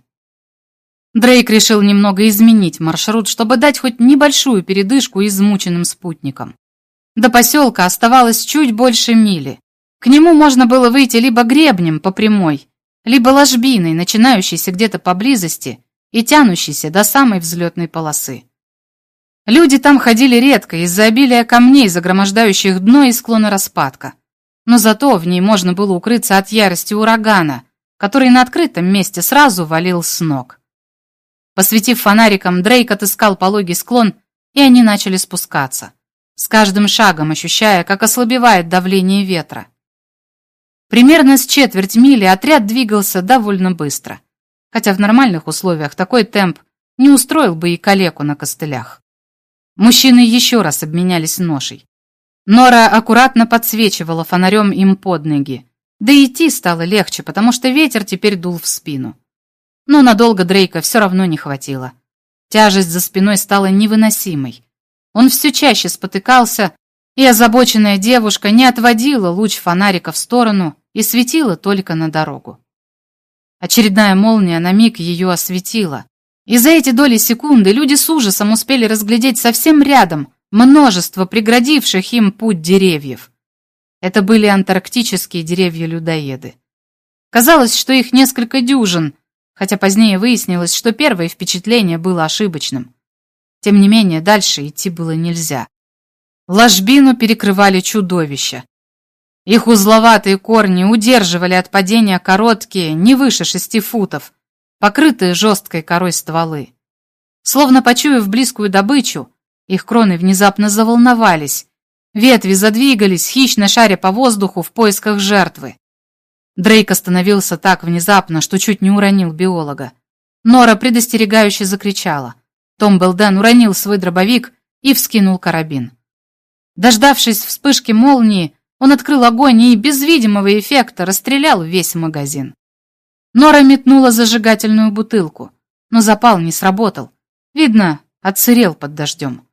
Дрейк решил немного изменить маршрут, чтобы дать хоть небольшую передышку измученным спутникам. До поселка оставалось чуть больше мили, к нему можно было выйти либо гребнем по прямой, либо ложбиной, начинающейся где-то поблизости и тянущейся до самой взлетной полосы. Люди там ходили редко из-за обилия камней, загромождающих дно и склона распадка. Но зато в ней можно было укрыться от ярости урагана, который на открытом месте сразу валил с ног. Посветив фонариком, Дрейк отыскал пологий склон, и они начали спускаться, с каждым шагом ощущая, как ослабевает давление ветра. Примерно с четверть мили отряд двигался довольно быстро, хотя в нормальных условиях такой темп не устроил бы и калеку на костылях. Мужчины еще раз обменялись ношей. Нора аккуратно подсвечивала фонарем им под ноги, да идти стало легче, потому что ветер теперь дул в спину. Но надолго Дрейка все равно не хватило. Тяжесть за спиной стала невыносимой. Он все чаще спотыкался, и озабоченная девушка не отводила луч фонарика в сторону, и светила только на дорогу. Очередная молния на миг ее осветила, И за эти доли секунды люди с ужасом успели разглядеть совсем рядом множество преградивших им путь деревьев. Это были антарктические деревья-людоеды. Казалось, что их несколько дюжин, хотя позднее выяснилось, что первое впечатление было ошибочным. Тем не менее, дальше идти было нельзя. Ложбину перекрывали чудовища. Их узловатые корни удерживали от падения короткие, не выше шести футов, покрытые жесткой корой стволы. Словно почуяв близкую добычу, их кроны внезапно заволновались, ветви задвигались, хищно шаря по воздуху в поисках жертвы. Дрейк остановился так внезапно, что чуть не уронил биолога. Нора предостерегающе закричала. Том Белден уронил свой дробовик и вскинул карабин. Дождавшись вспышки молнии, он открыл огонь и без видимого эффекта расстрелял весь магазин. Нора метнула зажигательную бутылку, но запал не сработал. Видно, отсырел под дождем.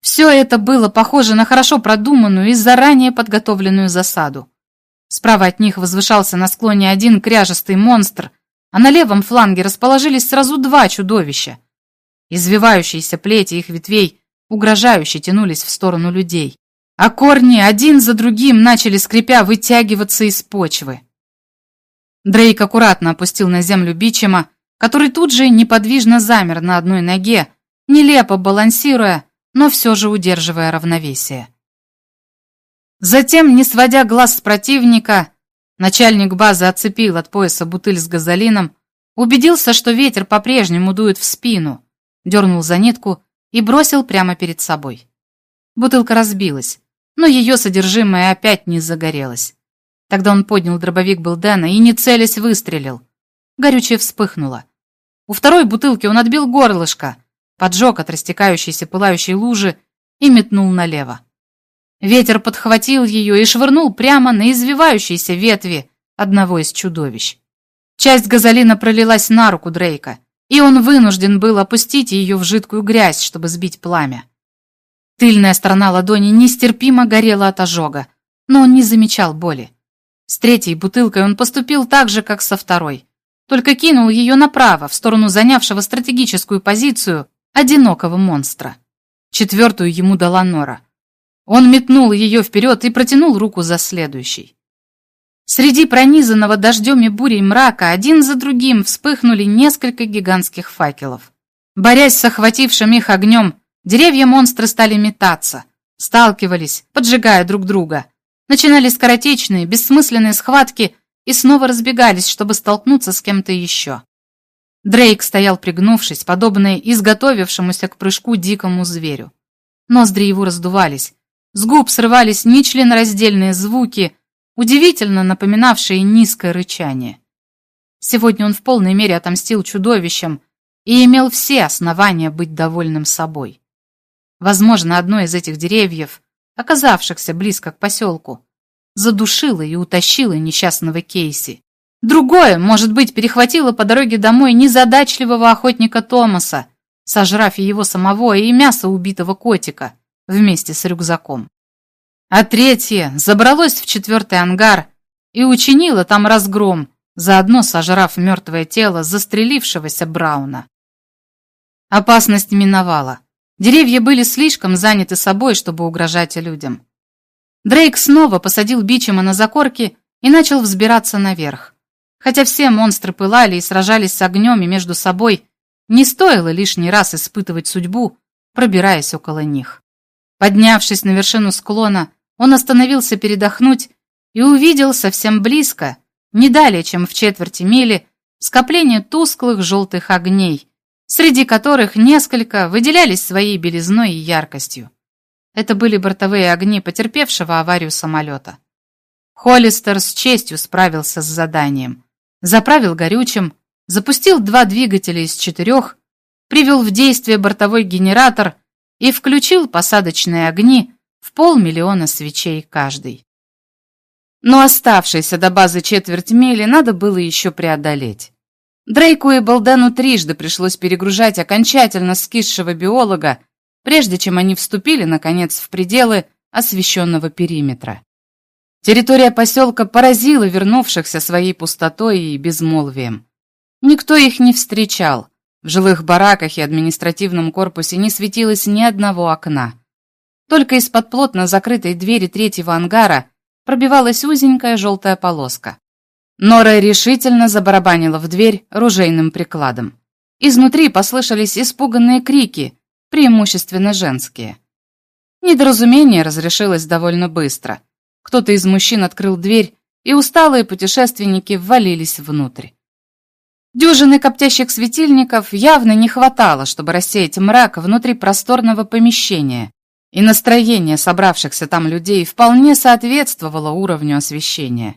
Все это было похоже на хорошо продуманную и заранее подготовленную засаду. Справа от них возвышался на склоне один кряжестый монстр, а на левом фланге расположились сразу два чудовища. Извивающиеся плети их ветвей угрожающе тянулись в сторону людей, а корни один за другим начали скрипя вытягиваться из почвы. Дрейк аккуратно опустил на землю Бичема, который тут же неподвижно замер на одной ноге, нелепо балансируя, но все же удерживая равновесие. Затем, не сводя глаз с противника, начальник базы отцепил от пояса бутыль с газолином, убедился, что ветер по-прежнему дует в спину, дернул за нитку и бросил прямо перед собой. Бутылка разбилась, но ее содержимое опять не загорелось. Тогда он поднял дробовик Белдена и, не целясь, выстрелил. Горючее вспыхнуло. У второй бутылки он отбил горлышко, поджег от растекающейся пылающей лужи и метнул налево. Ветер подхватил ее и швырнул прямо на извивающиеся ветви одного из чудовищ. Часть газолина пролилась на руку Дрейка, и он вынужден был опустить ее в жидкую грязь, чтобы сбить пламя. Тыльная сторона ладони нестерпимо горела от ожога, но он не замечал боли. С третьей бутылкой он поступил так же, как со второй, только кинул ее направо, в сторону занявшего стратегическую позицию одинокого монстра. Четвертую ему дала Нора. Он метнул ее вперед и протянул руку за следующей. Среди пронизанного дождем и бурей мрака один за другим вспыхнули несколько гигантских факелов. Борясь с охватившим их огнем, деревья-монстры стали метаться, сталкивались, поджигая друг друга. Начинали скоротечные, бессмысленные схватки и снова разбегались, чтобы столкнуться с кем-то еще. Дрейк стоял пригнувшись, подобно изготовившемуся к прыжку дикому зверю. Ноздри его раздувались, с губ срывались нечленораздельные звуки, удивительно напоминавшие низкое рычание. Сегодня он в полной мере отомстил чудовищам и имел все основания быть довольным собой. Возможно, одно из этих деревьев, оказавшихся близко к поселку, задушило и утащило несчастного Кейси. Другое, может быть, перехватило по дороге домой незадачливого охотника Томаса, сожрав и его самого, и мясо убитого котика вместе с рюкзаком. А третье забралось в четвертый ангар и учинило там разгром, заодно сожрав мертвое тело застрелившегося Брауна. Опасность миновала. Деревья были слишком заняты собой, чтобы угрожать людям. Дрейк снова посадил Бичема на закорки и начал взбираться наверх. Хотя все монстры пылали и сражались с огнем и между собой, не стоило лишний раз испытывать судьбу, пробираясь около них. Поднявшись на вершину склона, он остановился передохнуть и увидел совсем близко, не далее, чем в четверти мили, скопление тусклых желтых огней, среди которых несколько выделялись своей белизной и яркостью. Это были бортовые огни потерпевшего аварию самолета. Холлистер с честью справился с заданием. Заправил горючим, запустил два двигателя из четырех, привел в действие бортовой генератор и включил посадочные огни в полмиллиона свечей каждый. Но оставшейся до базы четверть мили надо было еще преодолеть. Дрейку и Балдену трижды пришлось перегружать окончательно скисшего биолога, прежде чем они вступили, наконец, в пределы освещенного периметра. Территория поселка поразила вернувшихся своей пустотой и безмолвием. Никто их не встречал, В жилых бараках и административном корпусе не светилось ни одного окна. Только из-под плотно закрытой двери третьего ангара пробивалась узенькая желтая полоска. Нора решительно забарабанила в дверь ружейным прикладом. Изнутри послышались испуганные крики, преимущественно женские. Недоразумение разрешилось довольно быстро. Кто-то из мужчин открыл дверь, и усталые путешественники ввалились внутрь. Дюжины коптящих светильников явно не хватало, чтобы рассеять мрак внутри просторного помещения, и настроение собравшихся там людей вполне соответствовало уровню освещения.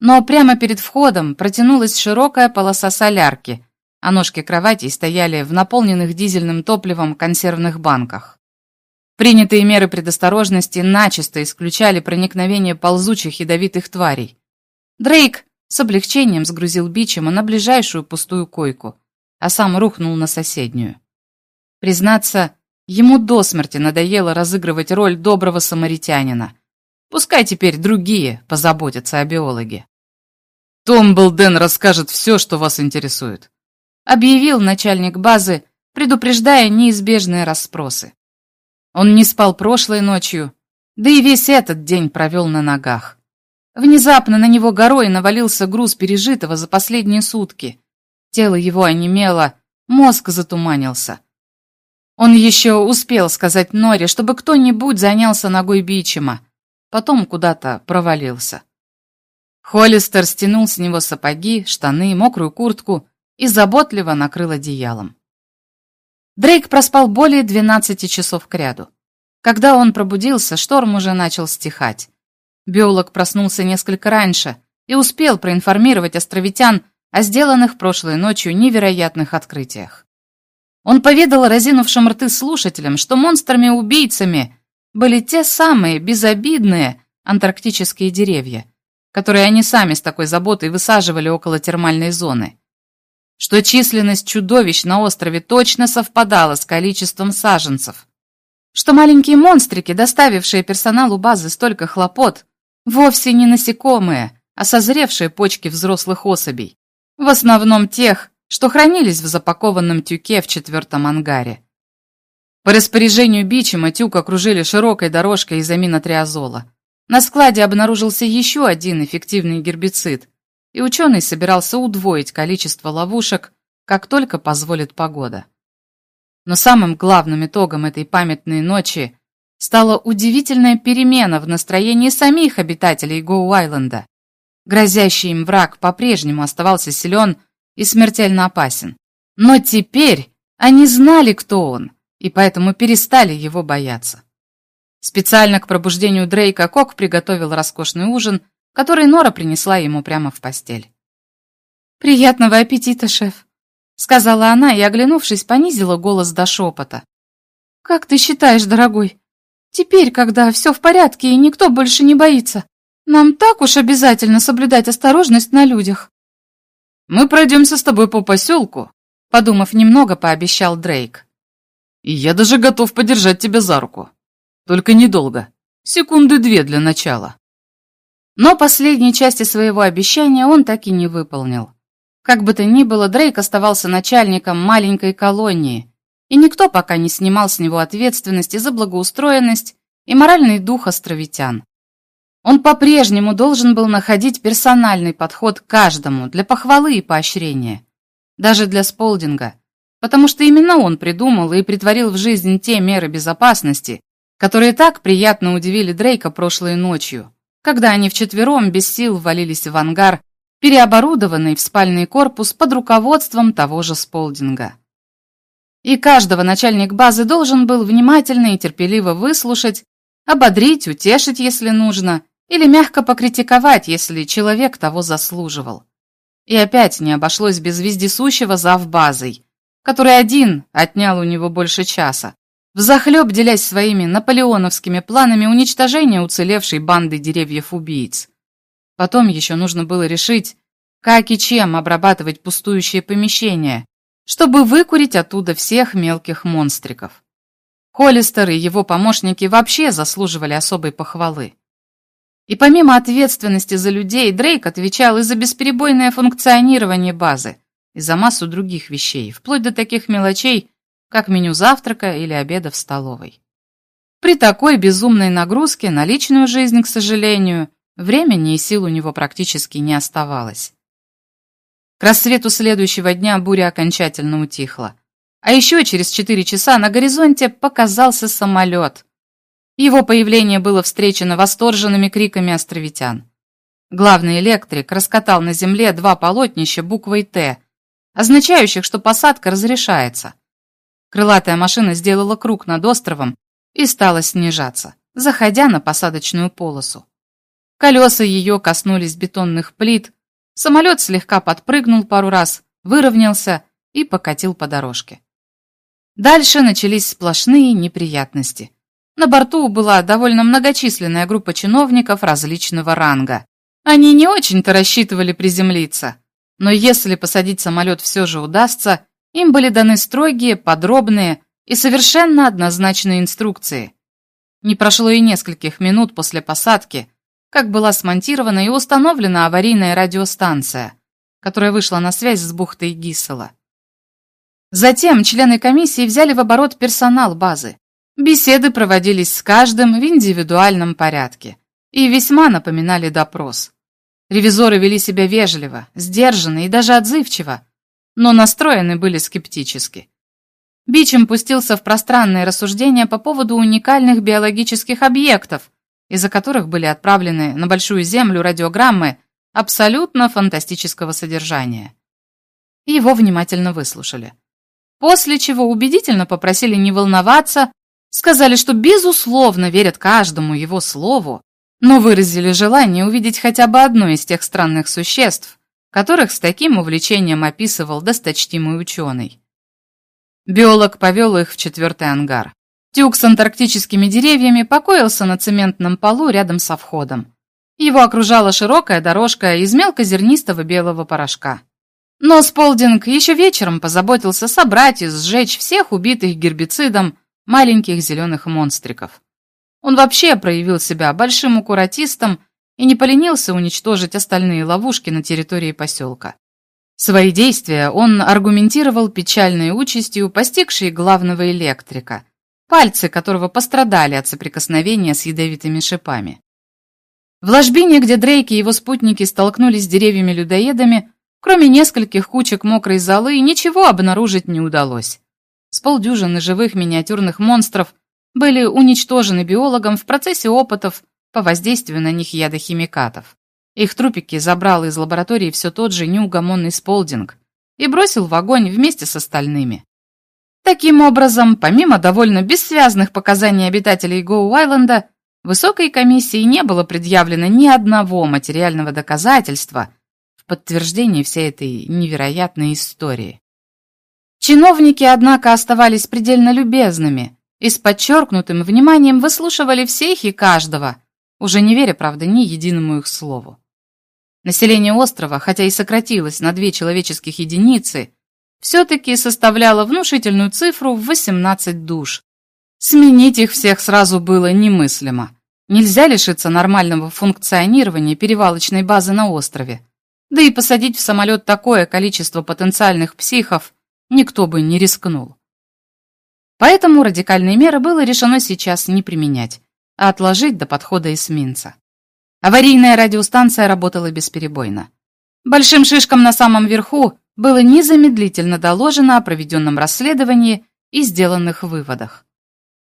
Но прямо перед входом протянулась широкая полоса солярки, а ножки кроватей стояли в наполненных дизельным топливом консервных банках. Принятые меры предосторожности начисто исключали проникновение ползучих ядовитых тварей. Дрейк с облегчением сгрузил бичема на ближайшую пустую койку, а сам рухнул на соседнюю. Признаться, ему до смерти надоело разыгрывать роль доброго самаритянина. Пускай теперь другие позаботятся о биологе. «Томблден расскажет все, что вас интересует», объявил начальник базы, предупреждая неизбежные расспросы. Он не спал прошлой ночью, да и весь этот день провел на ногах. Внезапно на него горой навалился груз пережитого за последние сутки. Тело его онемело, мозг затуманился. Он еще успел сказать Норе, чтобы кто-нибудь занялся ногой Бичема, потом куда-то провалился. Холлистер стянул с него сапоги, штаны, мокрую куртку и заботливо накрыл одеялом. Дрейк проспал более 12 часов кряду. Когда он пробудился, шторм уже начал стихать. Биолог проснулся несколько раньше и успел проинформировать островитян о сделанных прошлой ночью невероятных открытиях. Он поведал разинувшим рты слушателям, что монстрами-убийцами были те самые безобидные антарктические деревья, которые они сами с такой заботой высаживали около термальной зоны. Что численность чудовищ на острове точно совпадала с количеством саженцев. Что маленькие монстрики, доставившие персоналу базы столько хлопот, Вовсе не насекомые, а созревшие почки взрослых особей. В основном тех, что хранились в запакованном тюке в четвертом ангаре. По распоряжению Бичема тюк окружили широкой дорожкой из аминотриазола. На складе обнаружился еще один эффективный гербицид, и ученый собирался удвоить количество ловушек, как только позволит погода. Но самым главным итогом этой памятной ночи стала удивительная перемена в настроении самих обитателей Гоу-Айленда. Грозящий им враг по-прежнему оставался силен и смертельно опасен. Но теперь они знали, кто он, и поэтому перестали его бояться. Специально к пробуждению Дрейка Кок приготовил роскошный ужин, который Нора принесла ему прямо в постель. «Приятного аппетита, шеф», — сказала она и, оглянувшись, понизила голос до шепота. «Как ты считаешь, дорогой, Теперь, когда все в порядке и никто больше не боится, нам так уж обязательно соблюдать осторожность на людях. Мы пройдемся с тобой по поселку, подумав немного, пообещал Дрейк. И я даже готов подержать тебя за руку. Только недолго. Секунды две для начала. Но последней части своего обещания он так и не выполнил. Как бы то ни было, Дрейк оставался начальником маленькой колонии, и никто пока не снимал с него ответственности за благоустроенность и моральный дух островитян. Он по-прежнему должен был находить персональный подход к каждому для похвалы и поощрения, даже для Сполдинга, потому что именно он придумал и притворил в жизнь те меры безопасности, которые так приятно удивили Дрейка прошлой ночью, когда они вчетвером без сил ввалились в ангар, переоборудованный в спальный корпус под руководством того же Сполдинга. И каждого начальник базы должен был внимательно и терпеливо выслушать, ободрить, утешить, если нужно, или мягко покритиковать, если человек того заслуживал. И опять не обошлось без вездесущего базой, который один отнял у него больше часа, взахлеб делясь своими наполеоновскими планами уничтожения уцелевшей банды деревьев-убийц. Потом еще нужно было решить, как и чем обрабатывать пустующие помещения, чтобы выкурить оттуда всех мелких монстриков. Холлистер и его помощники вообще заслуживали особой похвалы. И помимо ответственности за людей, Дрейк отвечал и за бесперебойное функционирование базы, и за массу других вещей, вплоть до таких мелочей, как меню завтрака или обеда в столовой. При такой безумной нагрузке на личную жизнь, к сожалению, времени и сил у него практически не оставалось. К рассвету следующего дня буря окончательно утихла. А еще через четыре часа на горизонте показался самолет. Его появление было встречено восторженными криками островитян. Главный электрик раскатал на земле два полотнища буквой «Т», означающих, что посадка разрешается. Крылатая машина сделала круг над островом и стала снижаться, заходя на посадочную полосу. Колеса ее коснулись бетонных плит, самолет слегка подпрыгнул пару раз, выровнялся и покатил по дорожке. Дальше начались сплошные неприятности. На борту была довольно многочисленная группа чиновников различного ранга. Они не очень-то рассчитывали приземлиться, но если посадить самолет все же удастся, им были даны строгие, подробные и совершенно однозначные инструкции. Не прошло и нескольких минут после посадки, как была смонтирована и установлена аварийная радиостанция, которая вышла на связь с бухтой Гиссела. Затем члены комиссии взяли в оборот персонал базы. Беседы проводились с каждым в индивидуальном порядке и весьма напоминали допрос. Ревизоры вели себя вежливо, сдержанно и даже отзывчиво, но настроены были скептически. Бичем пустился в пространные рассуждения по поводу уникальных биологических объектов, из-за которых были отправлены на Большую Землю радиограммы абсолютно фантастического содержания. Его внимательно выслушали после чего убедительно попросили не волноваться, сказали, что безусловно верят каждому его слову, но выразили желание увидеть хотя бы одно из тех странных существ, которых с таким увлечением описывал досточтимый ученый. Биолог повел их в четвертый ангар. Тюк с антарктическими деревьями покоился на цементном полу рядом со входом. Его окружала широкая дорожка из мелкозернистого белого порошка. Но Сполдинг еще вечером позаботился собрать и сжечь всех убитых гербицидом маленьких зеленых монстриков. Он вообще проявил себя большим укуратистом и не поленился уничтожить остальные ловушки на территории поселка. Свои действия он аргументировал печальной участью, постигшей главного электрика, пальцы которого пострадали от соприкосновения с ядовитыми шипами. В ложбине, где Дрейк и его спутники столкнулись с деревьями-людоедами, Кроме нескольких кучек мокрой золы, ничего обнаружить не удалось. С полдюжины живых миниатюрных монстров были уничтожены биологом в процессе опытов по воздействию на них ядохимикатов. Их трупики забрал из лаборатории все тот же неугомонный Сполдинг и бросил в огонь вместе с остальными. Таким образом, помимо довольно бессвязных показаний обитателей Гоу-Айленда, высокой комиссии не было предъявлено ни одного материального доказательства, подтверждение всей этой невероятной истории. Чиновники, однако, оставались предельно любезными и с подчеркнутым вниманием выслушивали всех и каждого, уже не веря, правда, ни единому их слову. Население острова, хотя и сократилось на две человеческих единицы, все-таки составляло внушительную цифру в 18 душ. Сменить их всех сразу было немыслимо. Нельзя лишиться нормального функционирования перевалочной базы на острове. Да и посадить в самолет такое количество потенциальных психов никто бы не рискнул. Поэтому радикальные меры было решено сейчас не применять, а отложить до подхода эсминца. Аварийная радиостанция работала бесперебойно. Большим шишкам на самом верху было незамедлительно доложено о проведенном расследовании и сделанных выводах.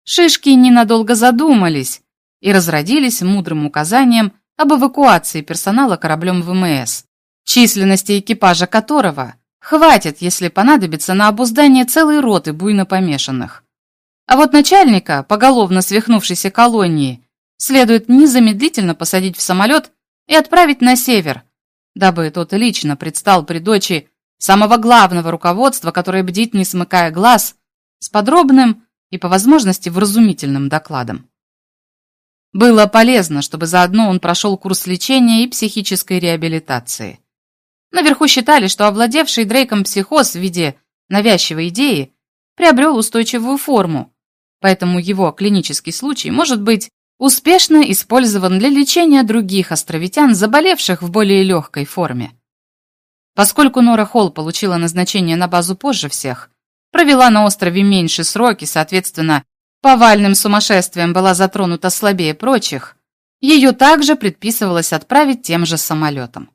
Шишки ненадолго задумались и разродились мудрым указанием об эвакуации персонала кораблем ВМС, численности экипажа которого хватит, если понадобится, на обуздание целой роты буйно помешанных. А вот начальника, поголовно свихнувшейся колонии, следует незамедлительно посадить в самолет и отправить на север, дабы тот лично предстал при дочи самого главного руководства, которое бдит, не смыкая глаз, с подробным и, по возможности, вразумительным докладом. Было полезно, чтобы заодно он прошел курс лечения и психической реабилитации. Наверху считали, что овладевший Дрейком психоз в виде навязчивой идеи приобрел устойчивую форму, поэтому его клинический случай может быть успешно использован для лечения других островитян, заболевших в более легкой форме. Поскольку Нора Холл получила назначение на базу позже всех, провела на острове меньше сроки, соответственно, повальным сумасшествием была затронута слабее прочих, ее также предписывалось отправить тем же самолетом.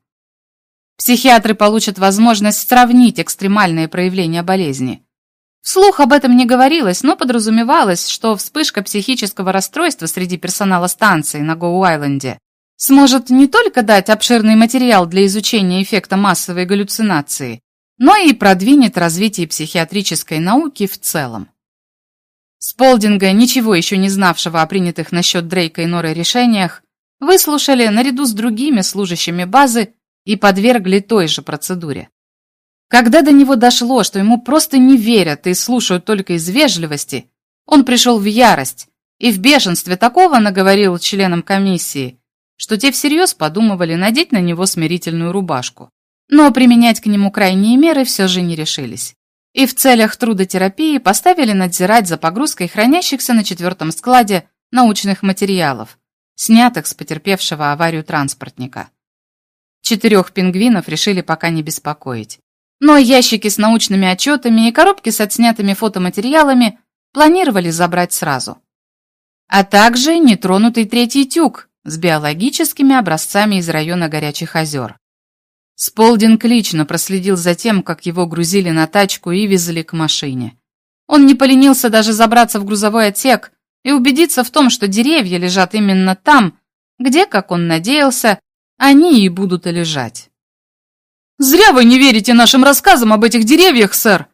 Психиатры получат возможность сравнить экстремальные проявления болезни. Вслух об этом не говорилось, но подразумевалось, что вспышка психического расстройства среди персонала станции на Гоу-Айленде сможет не только дать обширный материал для изучения эффекта массовой галлюцинации, но и продвинет развитие психиатрической науки в целом. Сполдинга, ничего еще не знавшего о принятых насчет Дрейка и Норы решениях, выслушали наряду с другими служащими базы и подвергли той же процедуре. Когда до него дошло, что ему просто не верят и слушают только из вежливости, он пришел в ярость и в бешенстве такого наговорил членам комиссии, что те всерьез подумывали надеть на него смирительную рубашку. Но применять к нему крайние меры все же не решились. И в целях трудотерапии поставили надзирать за погрузкой хранящихся на четвертом складе научных материалов, снятых с потерпевшего аварию транспортника. Четырех пингвинов решили пока не беспокоить. Но ящики с научными отчетами и коробки с отснятыми фотоматериалами планировали забрать сразу. А также нетронутый третий тюк, с биологическими образцами из района Горячих озер. Сполдинг лично проследил за тем, как его грузили на тачку и везли к машине. Он не поленился даже забраться в грузовой отсек и убедиться в том, что деревья лежат именно там, где, как он надеялся, они и будут лежать. «Зря вы не верите нашим рассказам об этих деревьях, сэр!»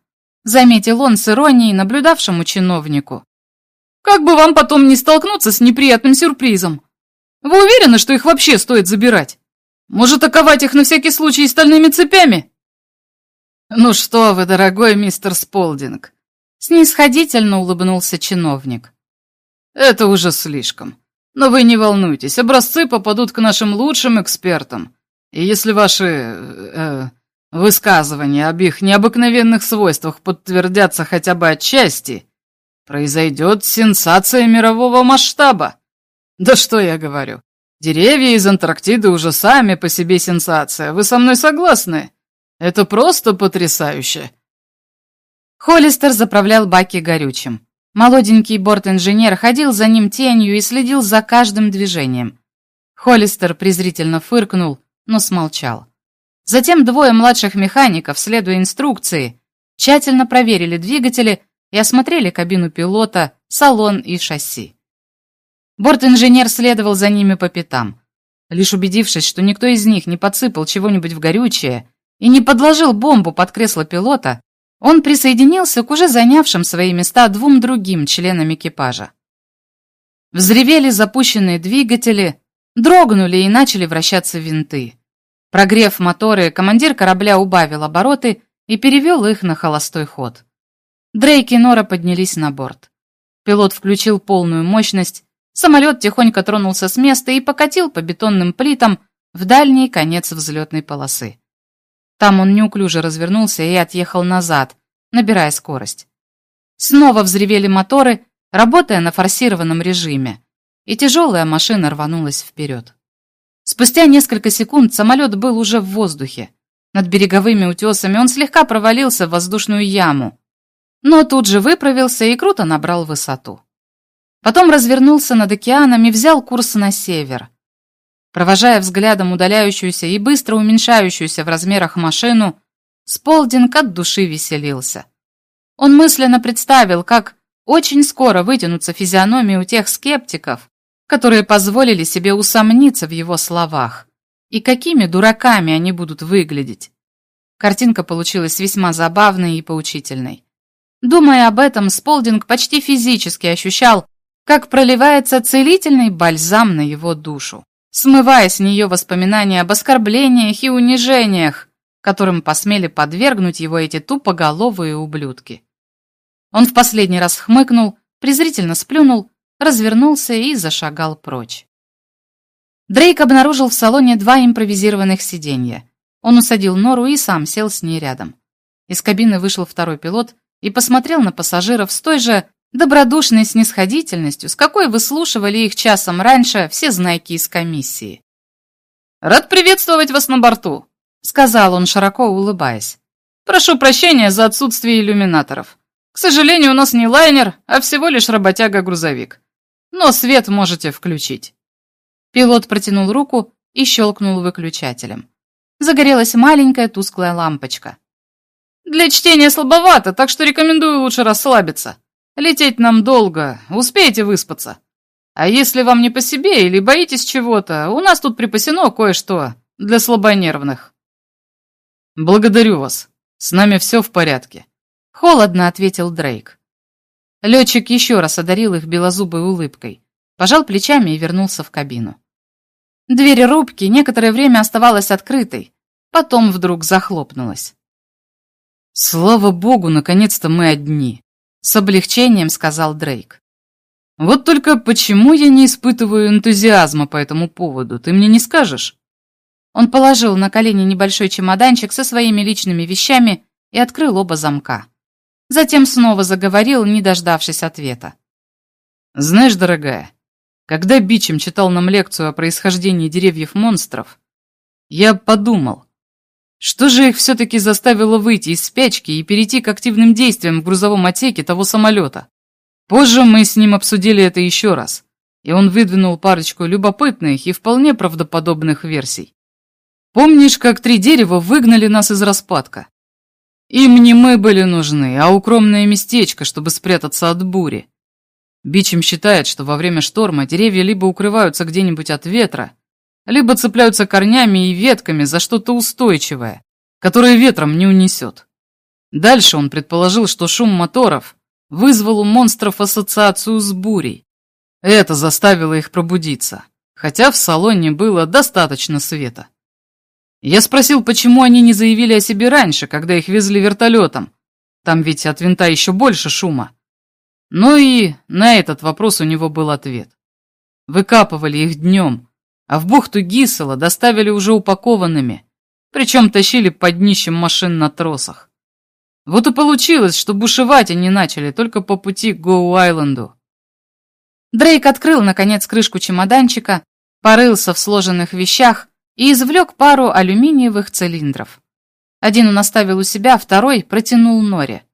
заметил он с иронией наблюдавшему чиновнику. «Как бы вам потом не столкнуться с неприятным сюрпризом? Вы уверены, что их вообще стоит забирать? Может, оковать их на всякий случай стальными цепями? Ну что вы, дорогой мистер Сполдинг, снисходительно улыбнулся чиновник. Это уже слишком. Но вы не волнуйтесь, образцы попадут к нашим лучшим экспертам. Если ваши э, высказывания об их необыкновенных свойствах подтвердятся хотя бы отчасти, произойдет сенсация мирового масштаба. Да что я говорю. Деревья из Антарктиды уже сами по себе сенсация. Вы со мной согласны? Это просто потрясающе. Холлистер заправлял баки горючим. Молоденький борт-инженер ходил за ним тенью и следил за каждым движением. Холлистер презрительно фыркнул, но смолчал. Затем двое младших механиков, следуя инструкции, тщательно проверили двигатели и осмотрели кабину пилота, салон и шасси. Борт-инженер следовал за ними по пятам. Лишь убедившись, что никто из них не подсыпал чего-нибудь в горючее и не подложил бомбу под кресло пилота, он присоединился к уже занявшим свои места двум другим членам экипажа. Взревели запущенные двигатели, дрогнули и начали вращаться винты. Прогрев моторы, командир корабля убавил обороты и перевел их на холостой ход. Дрейк и Нора поднялись на борт. Пилот включил полную мощность Самолет тихонько тронулся с места и покатил по бетонным плитам в дальний конец взлетной полосы. Там он неуклюже развернулся и отъехал назад, набирая скорость. Снова взревели моторы, работая на форсированном режиме, и тяжелая машина рванулась вперед. Спустя несколько секунд самолет был уже в воздухе. Над береговыми утесами он слегка провалился в воздушную яму, но тут же выправился и круто набрал высоту. Потом развернулся над океаном и взял курс на север. Провожая взглядом удаляющуюся и быстро уменьшающуюся в размерах машину, Сполдинг от души веселился. Он мысленно представил, как очень скоро вытянутся физиономии у тех скептиков, которые позволили себе усомниться в его словах, и какими дураками они будут выглядеть. Картинка получилась весьма забавной и поучительной. Думая об этом, Сполдинг почти физически ощущал, как проливается целительный бальзам на его душу, смывая с нее воспоминания об оскорблениях и унижениях, которым посмели подвергнуть его эти тупоголовые ублюдки. Он в последний раз хмыкнул, презрительно сплюнул, развернулся и зашагал прочь. Дрейк обнаружил в салоне два импровизированных сиденья. Он усадил Нору и сам сел с ней рядом. Из кабины вышел второй пилот и посмотрел на пассажиров с той же добродушной снисходительностью, с какой выслушивали их часом раньше все знайки из комиссии. «Рад приветствовать вас на борту. сказал он, широко улыбаясь. «Прошу прощения за отсутствие иллюминаторов. К сожалению, у нас не лайнер, а всего лишь работяга-грузовик. Но свет можете включить». Пилот протянул руку и щелкнул выключателем. Загорелась маленькая тусклая лампочка. «Для чтения слабовато, так что рекомендую лучше расслабиться. Лететь нам долго, успеете выспаться. А если вам не по себе или боитесь чего-то, у нас тут припасено кое-что для слабонервных». «Благодарю вас. С нами все в порядке», — холодно ответил Дрейк. Летчик еще раз одарил их белозубой улыбкой, пожал плечами и вернулся в кабину. Дверь рубки некоторое время оставалась открытой, потом вдруг захлопнулась. «Слава богу, наконец-то мы одни», — с облегчением сказал Дрейк. «Вот только почему я не испытываю энтузиазма по этому поводу, ты мне не скажешь?» Он положил на колени небольшой чемоданчик со своими личными вещами и открыл оба замка. Затем снова заговорил, не дождавшись ответа. «Знаешь, дорогая, когда Бичем читал нам лекцию о происхождении деревьев-монстров, я подумал, что же их все-таки заставило выйти из спячки и перейти к активным действиям в грузовом отсеке того самолета? Позже мы с ним обсудили это еще раз, и он выдвинул парочку любопытных и вполне правдоподобных версий. Помнишь, как три дерева выгнали нас из распадка? Им не мы были нужны, а укромное местечко, чтобы спрятаться от бури. Бичем считает, что во время шторма деревья либо укрываются где-нибудь от ветра, либо цепляются корнями и ветками за что-то устойчивое, которое ветром не унесет. Дальше он предположил, что шум моторов вызвал у монстров ассоциацию с бурей. Это заставило их пробудиться, хотя в салоне было достаточно света. Я спросил, почему они не заявили о себе раньше, когда их везли вертолетом. Там ведь от винта еще больше шума. Ну и на этот вопрос у него был ответ. Выкапывали их днем, а в бухту Гисела доставили уже упакованными, причем тащили под днищем машин на тросах. Вот и получилось, что бушевать они начали только по пути к Гоу-Айленду. Дрейк открыл, наконец, крышку чемоданчика, порылся в сложенных вещах и извлек пару алюминиевых цилиндров. Один он оставил у себя, второй протянул Норе.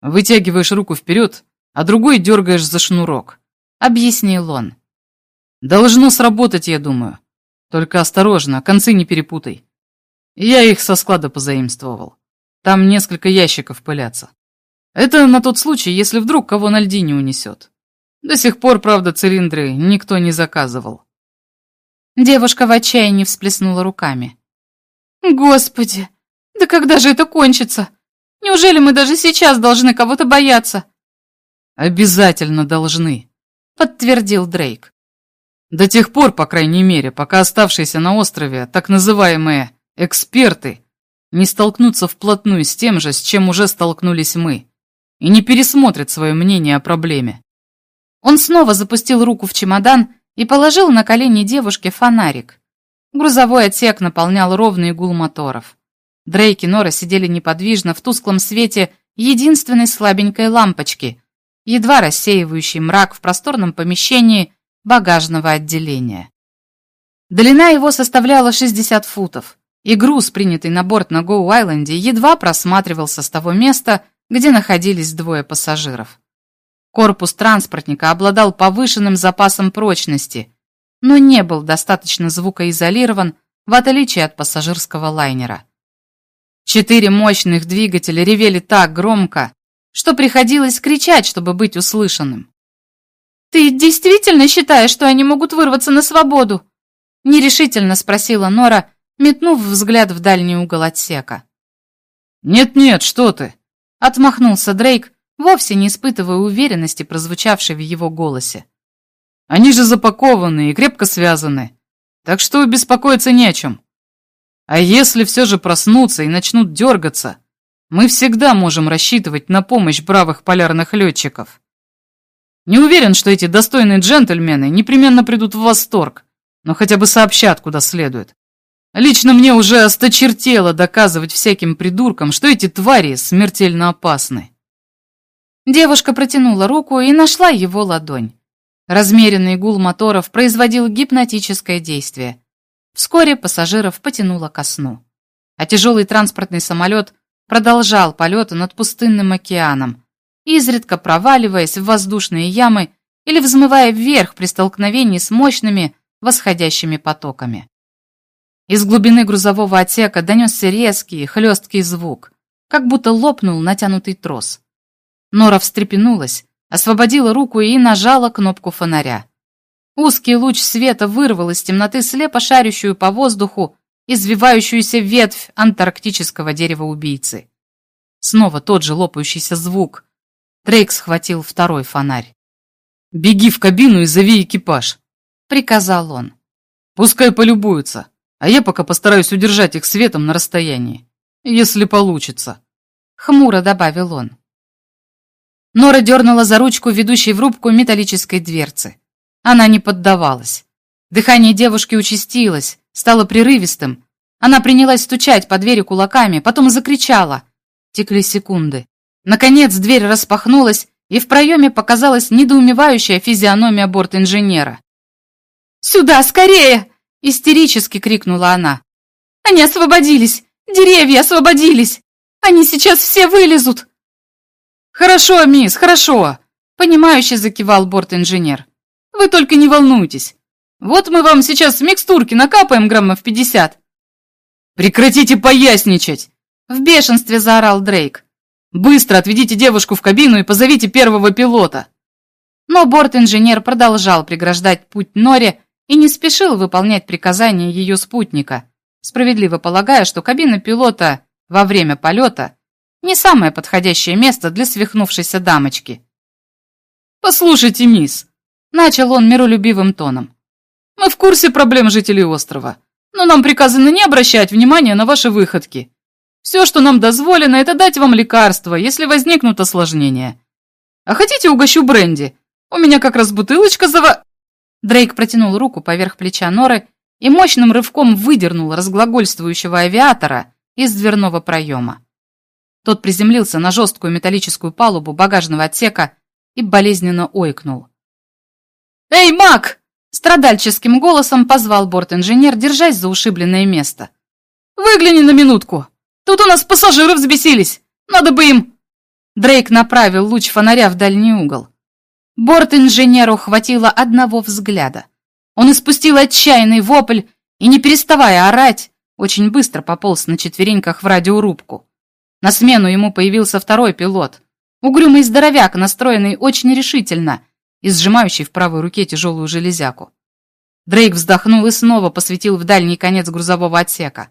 «Вытягиваешь руку вперед, а другой дергаешь за шнурок», — объяснил он. «Должно сработать, я думаю. Только осторожно, концы не перепутай. Я их со склада позаимствовал. Там несколько ящиков пылятся. Это на тот случай, если вдруг кого на льдине унесет. До сих пор, правда, цилиндры никто не заказывал. Девушка в отчаянии всплеснула руками. «Господи, да когда же это кончится? Неужели мы даже сейчас должны кого-то бояться?» «Обязательно должны», — подтвердил Дрейк. «До тех пор, по крайней мере, пока оставшиеся на острове так называемые «эксперты» не столкнутся вплотную с тем же, с чем уже столкнулись мы, и не пересмотрят свое мнение о проблеме». Он снова запустил руку в чемодан и положил на колени девушки фонарик. Грузовой отсек наполнял ровный гул моторов. Дрейк и Нора сидели неподвижно в тусклом свете единственной слабенькой лампочки, едва рассеивающей мрак в просторном помещении багажного отделения. Длина его составляла 60 футов, и груз, принятый на борт на Гоу-Айленде, едва просматривался с того места, где находились двое пассажиров. Корпус транспортника обладал повышенным запасом прочности, но не был достаточно звукоизолирован, в отличие от пассажирского лайнера. Четыре мощных двигателя ревели так громко, что приходилось кричать, чтобы быть услышанным. «Ты действительно считаешь, что они могут вырваться на свободу?» нерешительно спросила Нора, метнув взгляд в дальний угол отсека. «Нет-нет, что ты!» — отмахнулся Дрейк, вовсе не испытывая уверенности, прозвучавшей в его голосе. «Они же запакованы и крепко связаны, так что беспокоиться не о чем. А если все же проснутся и начнут дергаться, мы всегда можем рассчитывать на помощь бравых полярных летчиков. Не уверен, что эти достойные джентльмены непременно придут в восторг, но хотя бы сообщат, куда следует. Лично мне уже осточертело доказывать всяким придуркам, что эти твари смертельно опасны. Девушка протянула руку и нашла его ладонь. Размеренный гул моторов производил гипнотическое действие. Вскоре пассажиров потянуло ко сну. а тяжелый транспортный самолет продолжал полет над пустынным океаном, изредка проваливаясь в воздушные ямы или взмывая вверх при столкновении с мощными восходящими потоками. Из глубины грузового отсека донесся резкий, хлесткий звук, как будто лопнул натянутый трос. Нора встрепенулась, освободила руку и нажала кнопку фонаря. Узкий луч света вырвал из темноты слепо шарящую по воздуху извивающуюся ветвь антарктического дерева-убийцы. Снова тот же лопающийся звук. Дрейк схватил второй фонарь. «Беги в кабину и зови экипаж», — приказал он. «Пускай полюбуются, а я пока постараюсь удержать их светом на расстоянии, если получится», — хмуро добавил он. Нора дернула за ручку, ведущей в рубку металлической дверцы. Она не поддавалась. Дыхание девушки участилось, стало прерывистым. Она принялась стучать по двери кулаками, потом закричала. Текли секунды. Наконец дверь распахнулась, и в проеме показалась недоумевающая физиономия борт-инженера. «Сюда, скорее!» — истерически крикнула она. «Они освободились! Деревья освободились! Они сейчас все вылезут!» «Хорошо, мисс, хорошо!» — понимающе закивал борт-инженер. «Вы только не волнуйтесь. Вот мы вам сейчас микстурки накапаем граммов пятьдесят». «Прекратите поясничать!» — в бешенстве заорал Дрейк. «Быстро отведите девушку в кабину и позовите первого пилота!» Но борт-инженер продолжал преграждать путь Норе и не спешил выполнять приказания ее спутника, справедливо полагая, что кабина пилота во время полета не самое подходящее место для свихнувшейся дамочки. «Послушайте, мисс», — начал он миролюбивым тоном, «мы в курсе проблем жителей острова, но нам приказано не обращать внимания на ваши выходки. Все, что нам дозволено, это дать вам лекарства, если возникнут осложнения. А хотите угощу бренди? У меня как раз бутылочка зава...» Дрейк протянул руку поверх плеча Норы и мощным рывком выдернул разглагольствующего авиатора из дверного проема. Тот приземлился на жесткую металлическую палубу багажного отсека и болезненно ойкнул. «Эй, Мак!» — страдальческим голосом позвал борт-инженер, держась за ушибленное место. «Выгляни на минутку! Тут у нас пассажиры взбесились! Надо бы им...» Дрейк направил луч фонаря в дальний угол. Борт-инженеру хватило одного взгляда. Он испустил отчаянный вопль и, не переставая орать, очень быстро пополз на четвереньках в радиорубку. На смену ему появился второй пилот. Угрюмый здоровяк, настроенный очень решительно и сжимающий в правой руке тяжелую железяку. Дрейк вздохнул и снова посветил в дальний конец грузового отсека.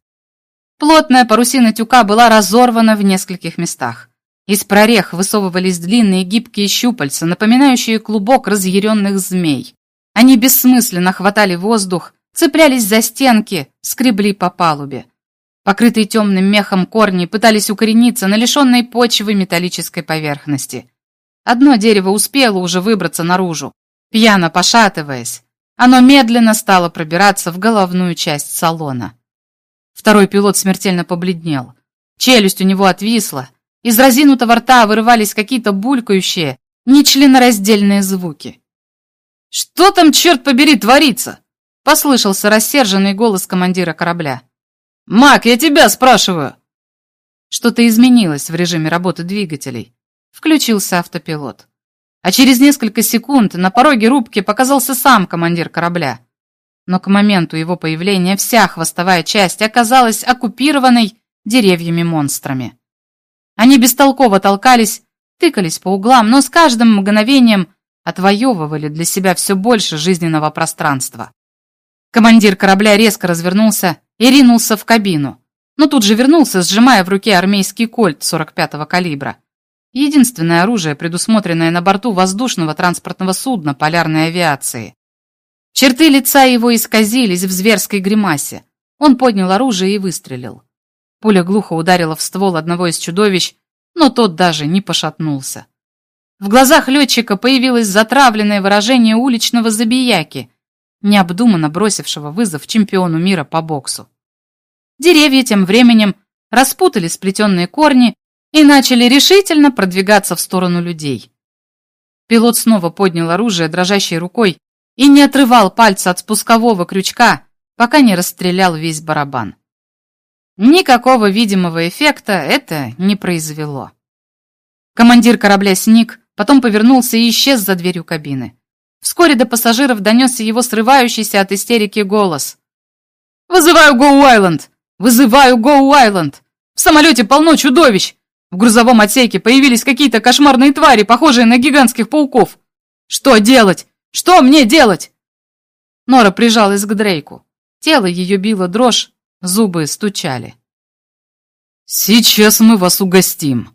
Плотная парусина тюка была разорвана в нескольких местах. Из прорех высовывались длинные гибкие щупальца, напоминающие клубок разъяренных змей. Они бессмысленно хватали воздух, цеплялись за стенки, скребли по палубе. Покрытые темным мехом корни пытались укорениться на лишенной почвы металлической поверхности. Одно дерево успело уже выбраться наружу. Пьяно пошатываясь, оно медленно стало пробираться в головную часть салона. Второй пилот смертельно побледнел. Челюсть у него отвисла. Из разинутого рта вырывались какие-то булькающие, нечленораздельные звуки. «Что там, черт побери, творится?» — послышался рассерженный голос командира корабля. «Мак, я тебя спрашиваю!» Что-то изменилось в режиме работы двигателей. Включился автопилот. А через несколько секунд на пороге рубки показался сам командир корабля. Но к моменту его появления вся хвостовая часть оказалась оккупированной деревьями-монстрами. Они бестолково толкались, тыкались по углам, но с каждым мгновением отвоевывали для себя все больше жизненного пространства. Командир корабля резко развернулся и ринулся в кабину, но тут же вернулся, сжимая в руке армейский кольт 45-го калибра. Единственное оружие, предусмотренное на борту воздушного транспортного судна полярной авиации. Черты лица его исказились в зверской гримасе. Он поднял оружие и выстрелил. Пуля глухо ударила в ствол одного из чудовищ, но тот даже не пошатнулся. В глазах летчика появилось затравленное выражение уличного забияки, необдуманно бросившего вызов чемпиону мира по боксу. Деревья тем временем распутали сплетенные корни и начали решительно продвигаться в сторону людей. Пилот снова поднял оружие дрожащей рукой и не отрывал пальца от спускового крючка, пока не расстрелял весь барабан. никакого видимого эффекта это не произвело. Командир корабля сник, потом повернулся и исчез за дверью кабины. Вскоре до пассажиров донесся его срывающийся от истерики голос. «Вызываю Гоу Айленд! Вызываю Гоу Айленд! В самолете полно чудовищ! В грузовом отсеке появились какие-то кошмарные твари, похожие на гигантских пауков! Что делать? Что мне делать?» Нора прижалась к Дрейку. Тело ее било дрожь, зубы стучали. «Сейчас мы вас угостим»,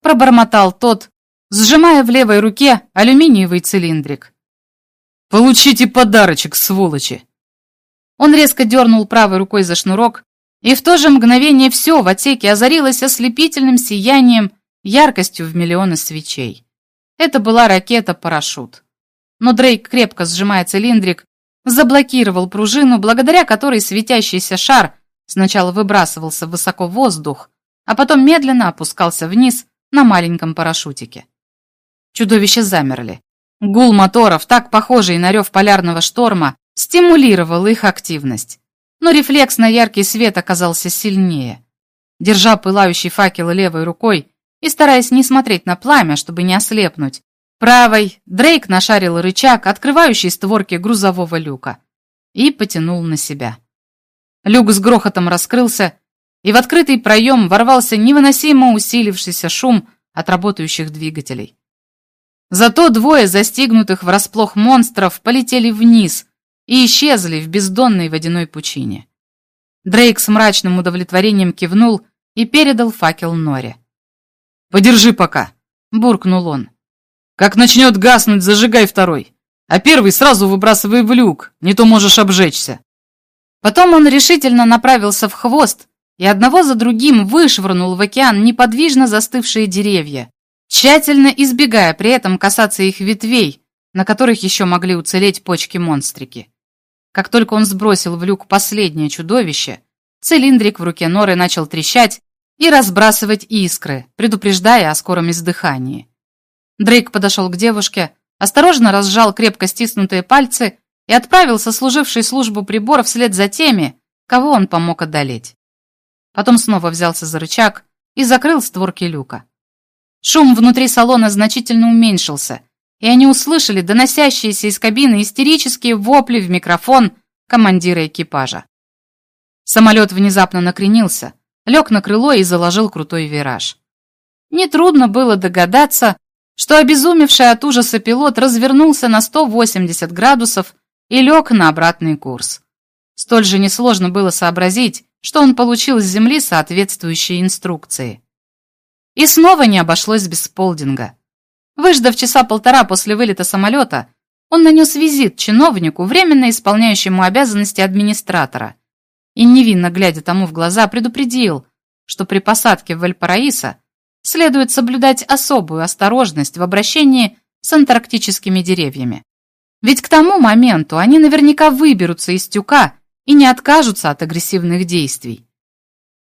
пробормотал тот, сжимая в левой руке алюминиевый цилиндрик. «Получите подарочек, сволочи!» Он резко дернул правой рукой за шнурок, и в то же мгновение все в отсеке озарилось ослепительным сиянием, яркостью в миллионы свечей. Это была ракета-парашют. Но Дрейк, крепко сжимая цилиндрик, заблокировал пружину, благодаря которой светящийся шар сначала выбрасывался высоко в воздух, а потом медленно опускался вниз, на маленьком парашютике. Чудовища замерли. Гул моторов, так похожий на рев полярного шторма, стимулировал их активность. Но рефлекс на яркий свет оказался сильнее. Держа пылающий факел левой рукой и стараясь не смотреть на пламя, чтобы не ослепнуть, правой Дрейк нашарил рычаг, открывающий створки грузового люка, и потянул на себя. Люк с грохотом раскрылся, и в открытый проем ворвался невыносимо усилившийся шум от работающих двигателей. Зато двое застигнутых врасплох монстров полетели вниз и исчезли в бездонной водяной пучине. Дрейк с мрачным удовлетворением кивнул и передал факел Норе. «Подержи пока», — буркнул он. «Как начнет гаснуть, зажигай второй, а первый сразу выбрасывай в люк, не то можешь обжечься». Потом он решительно направился в хвост, и одного за другим вышвырнул в океан неподвижно застывшие деревья, тщательно избегая при этом касаться их ветвей, на которых еще могли уцелеть почки-монстрики. Как только он сбросил в люк последнее чудовище, цилиндрик в руке Норы начал трещать и разбрасывать искры, предупреждая о скором издыхании. Дрейк подошел к девушке, осторожно разжал крепко стиснутые пальцы и отправился служивший службу прибор вслед за теми, кого он помог одолеть. Потом снова взялся за рычаг и закрыл створки люка. Шум внутри салона значительно уменьшился, и они услышали доносящиеся из кабины истерические вопли в микрофон командира экипажа. Самолет внезапно накренился, лег на крыло и заложил крутой вираж. Нетрудно было догадаться, что обезумевший от ужаса пилот развернулся на 180 градусов и лег на обратный курс. Столь же несложно было сообразить, что он получил с земли соответствующие инструкции. И снова не обошлось без Сполдинга. Выждав часа полтора после вылета самолета, он нанес визит чиновнику, временно исполняющему обязанности администратора, и, невинно глядя тому в глаза, предупредил, что при посадке в Вальпараисо следует соблюдать особую осторожность в обращении с антарктическими деревьями. Ведь к тому моменту они наверняка выберутся из тюка и не откажутся от агрессивных действий.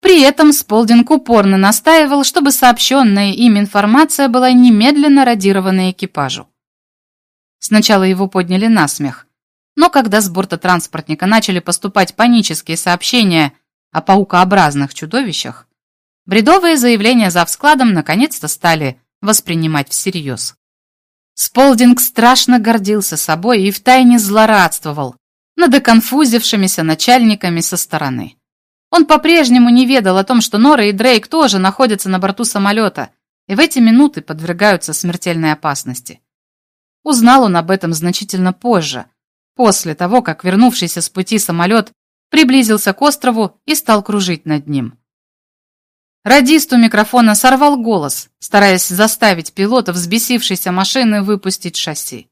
При этом Сполдинг упорно настаивал, чтобы сообщенная им информация была немедленно радирована экипажу. Сначала его подняли на смех, но когда с борта транспортника начали поступать панические сообщения о паукообразных чудовищах, бредовые заявления за складом наконец-то стали воспринимать всерьез. Сполдинг страшно гордился собой и втайне злорадствовал, над оконфузившимися начальниками со стороны. Он по-прежнему не ведал о том, что Нора и Дрейк тоже находятся на борту самолета и в эти минуты подвергаются смертельной опасности. Узнал он об этом значительно позже, после того, как вернувшийся с пути самолет приблизился к острову и стал кружить над ним. Радист у микрофона сорвал голос, стараясь заставить пилота взбесившейся машины выпустить шасси.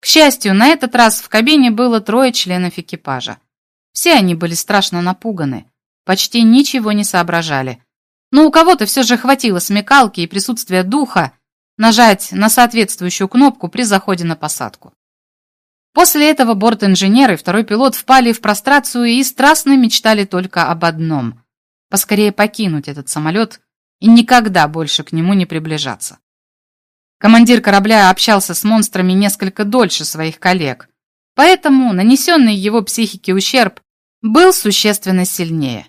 К счастью, на этот раз в кабине было трое членов экипажа. Все они были страшно напуганы, почти ничего не соображали. Но у кого-то все же хватило смекалки и присутствия духа нажать на соответствующую кнопку при заходе на посадку. После этого борт-инженер и второй пилот впали в прострацию и страстно мечтали только об одном – поскорее покинуть этот самолет и никогда больше к нему не приближаться. Командир корабля общался с монстрами несколько дольше своих коллег, поэтому нанесенный его психике ущерб был существенно сильнее.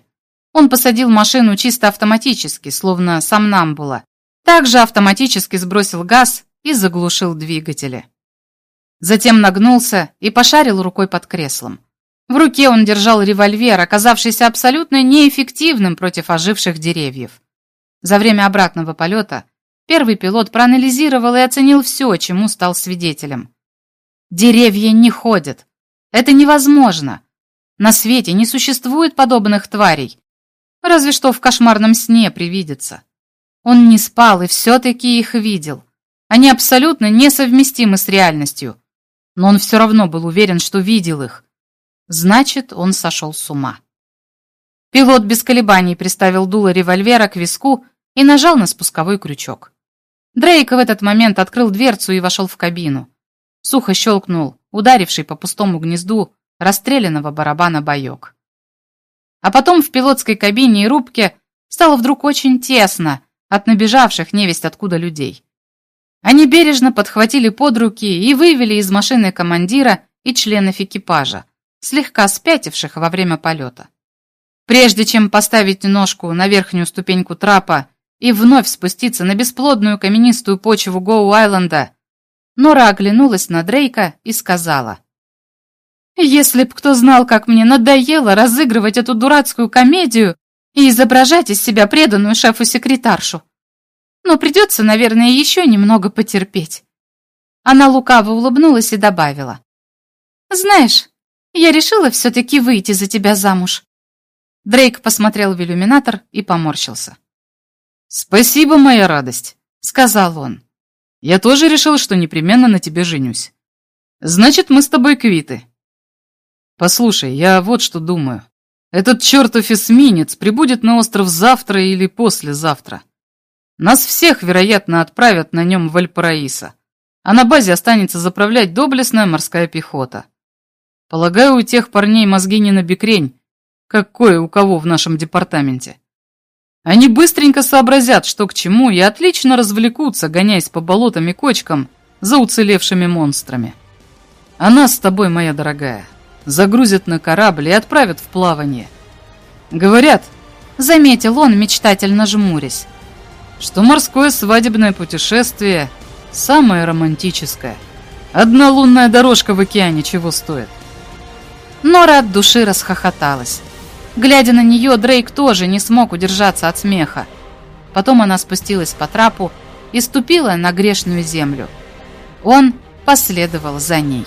Он посадил машину чисто автоматически, словно сам нам было. Также автоматически сбросил газ и заглушил двигатели. Затем нагнулся и пошарил рукой под креслом. В руке он держал револьвер, оказавшийся абсолютно неэффективным против оживших деревьев. За время обратного полета первый пилот проанализировал и оценил все, чему стал свидетелем. Деревья не ходят. Это невозможно. На свете не существует подобных тварей. Разве что в кошмарном сне привидится. Он не спал и все-таки их видел. Они абсолютно несовместимы с реальностью. Но он все равно был уверен, что видел их. Значит, он сошел с ума. Пилот без колебаний приставил дуло револьвера к виску и нажал на спусковой крючок. Дрейк в этот момент открыл дверцу и вошел в кабину. Сухо щелкнул, ударивший по пустому гнезду расстрелянного барабана боек. А потом в пилотской кабине и рубке стало вдруг очень тесно от набежавших невесть откуда людей. Они бережно подхватили под руки и вывели из машины командира и членов экипажа, слегка спятивших во время полета. Прежде чем поставить ножку на верхнюю ступеньку трапа и вновь спуститься на бесплодную каменистую почву Гоу-Айленда, Нора оглянулась на Дрейка и сказала, «Если б кто знал, как мне надоело разыгрывать эту дурацкую комедию и изображать из себя преданную шефу-секретаршу но придется, наверное, еще немного потерпеть. Она лукаво улыбнулась и добавила. «Знаешь, я решила все-таки выйти за тебя замуж». Дрейк посмотрел в иллюминатор и поморщился. «Спасибо, моя радость», — сказал он. «Я тоже решил, что непременно на тебе женюсь. Значит, мы с тобой квиты. Послушай, я вот что думаю. Этот чертов эсминец прибудет на остров завтра или послезавтра. Нас всех, вероятно, отправят на нем в Альпараиса, а на базе останется заправлять доблестная морская пехота. Полагаю, у тех парней мозги не на бекрень, как кое у кого в нашем департаменте. Они быстренько сообразят, что к чему, и отлично развлекутся, гоняясь по болотам и кочкам за уцелевшими монстрами. А нас с тобой, моя дорогая, загрузят на корабль и отправят в плавание. Говорят, заметил он, мечтательно жмурясь, что морское свадебное путешествие самое романтическое. Одна лунная дорожка в океане чего стоит. Нора от души расхохоталась. Глядя на нее, Дрейк тоже не смог удержаться от смеха. Потом она спустилась по трапу и ступила на грешную землю. Он последовал за ней.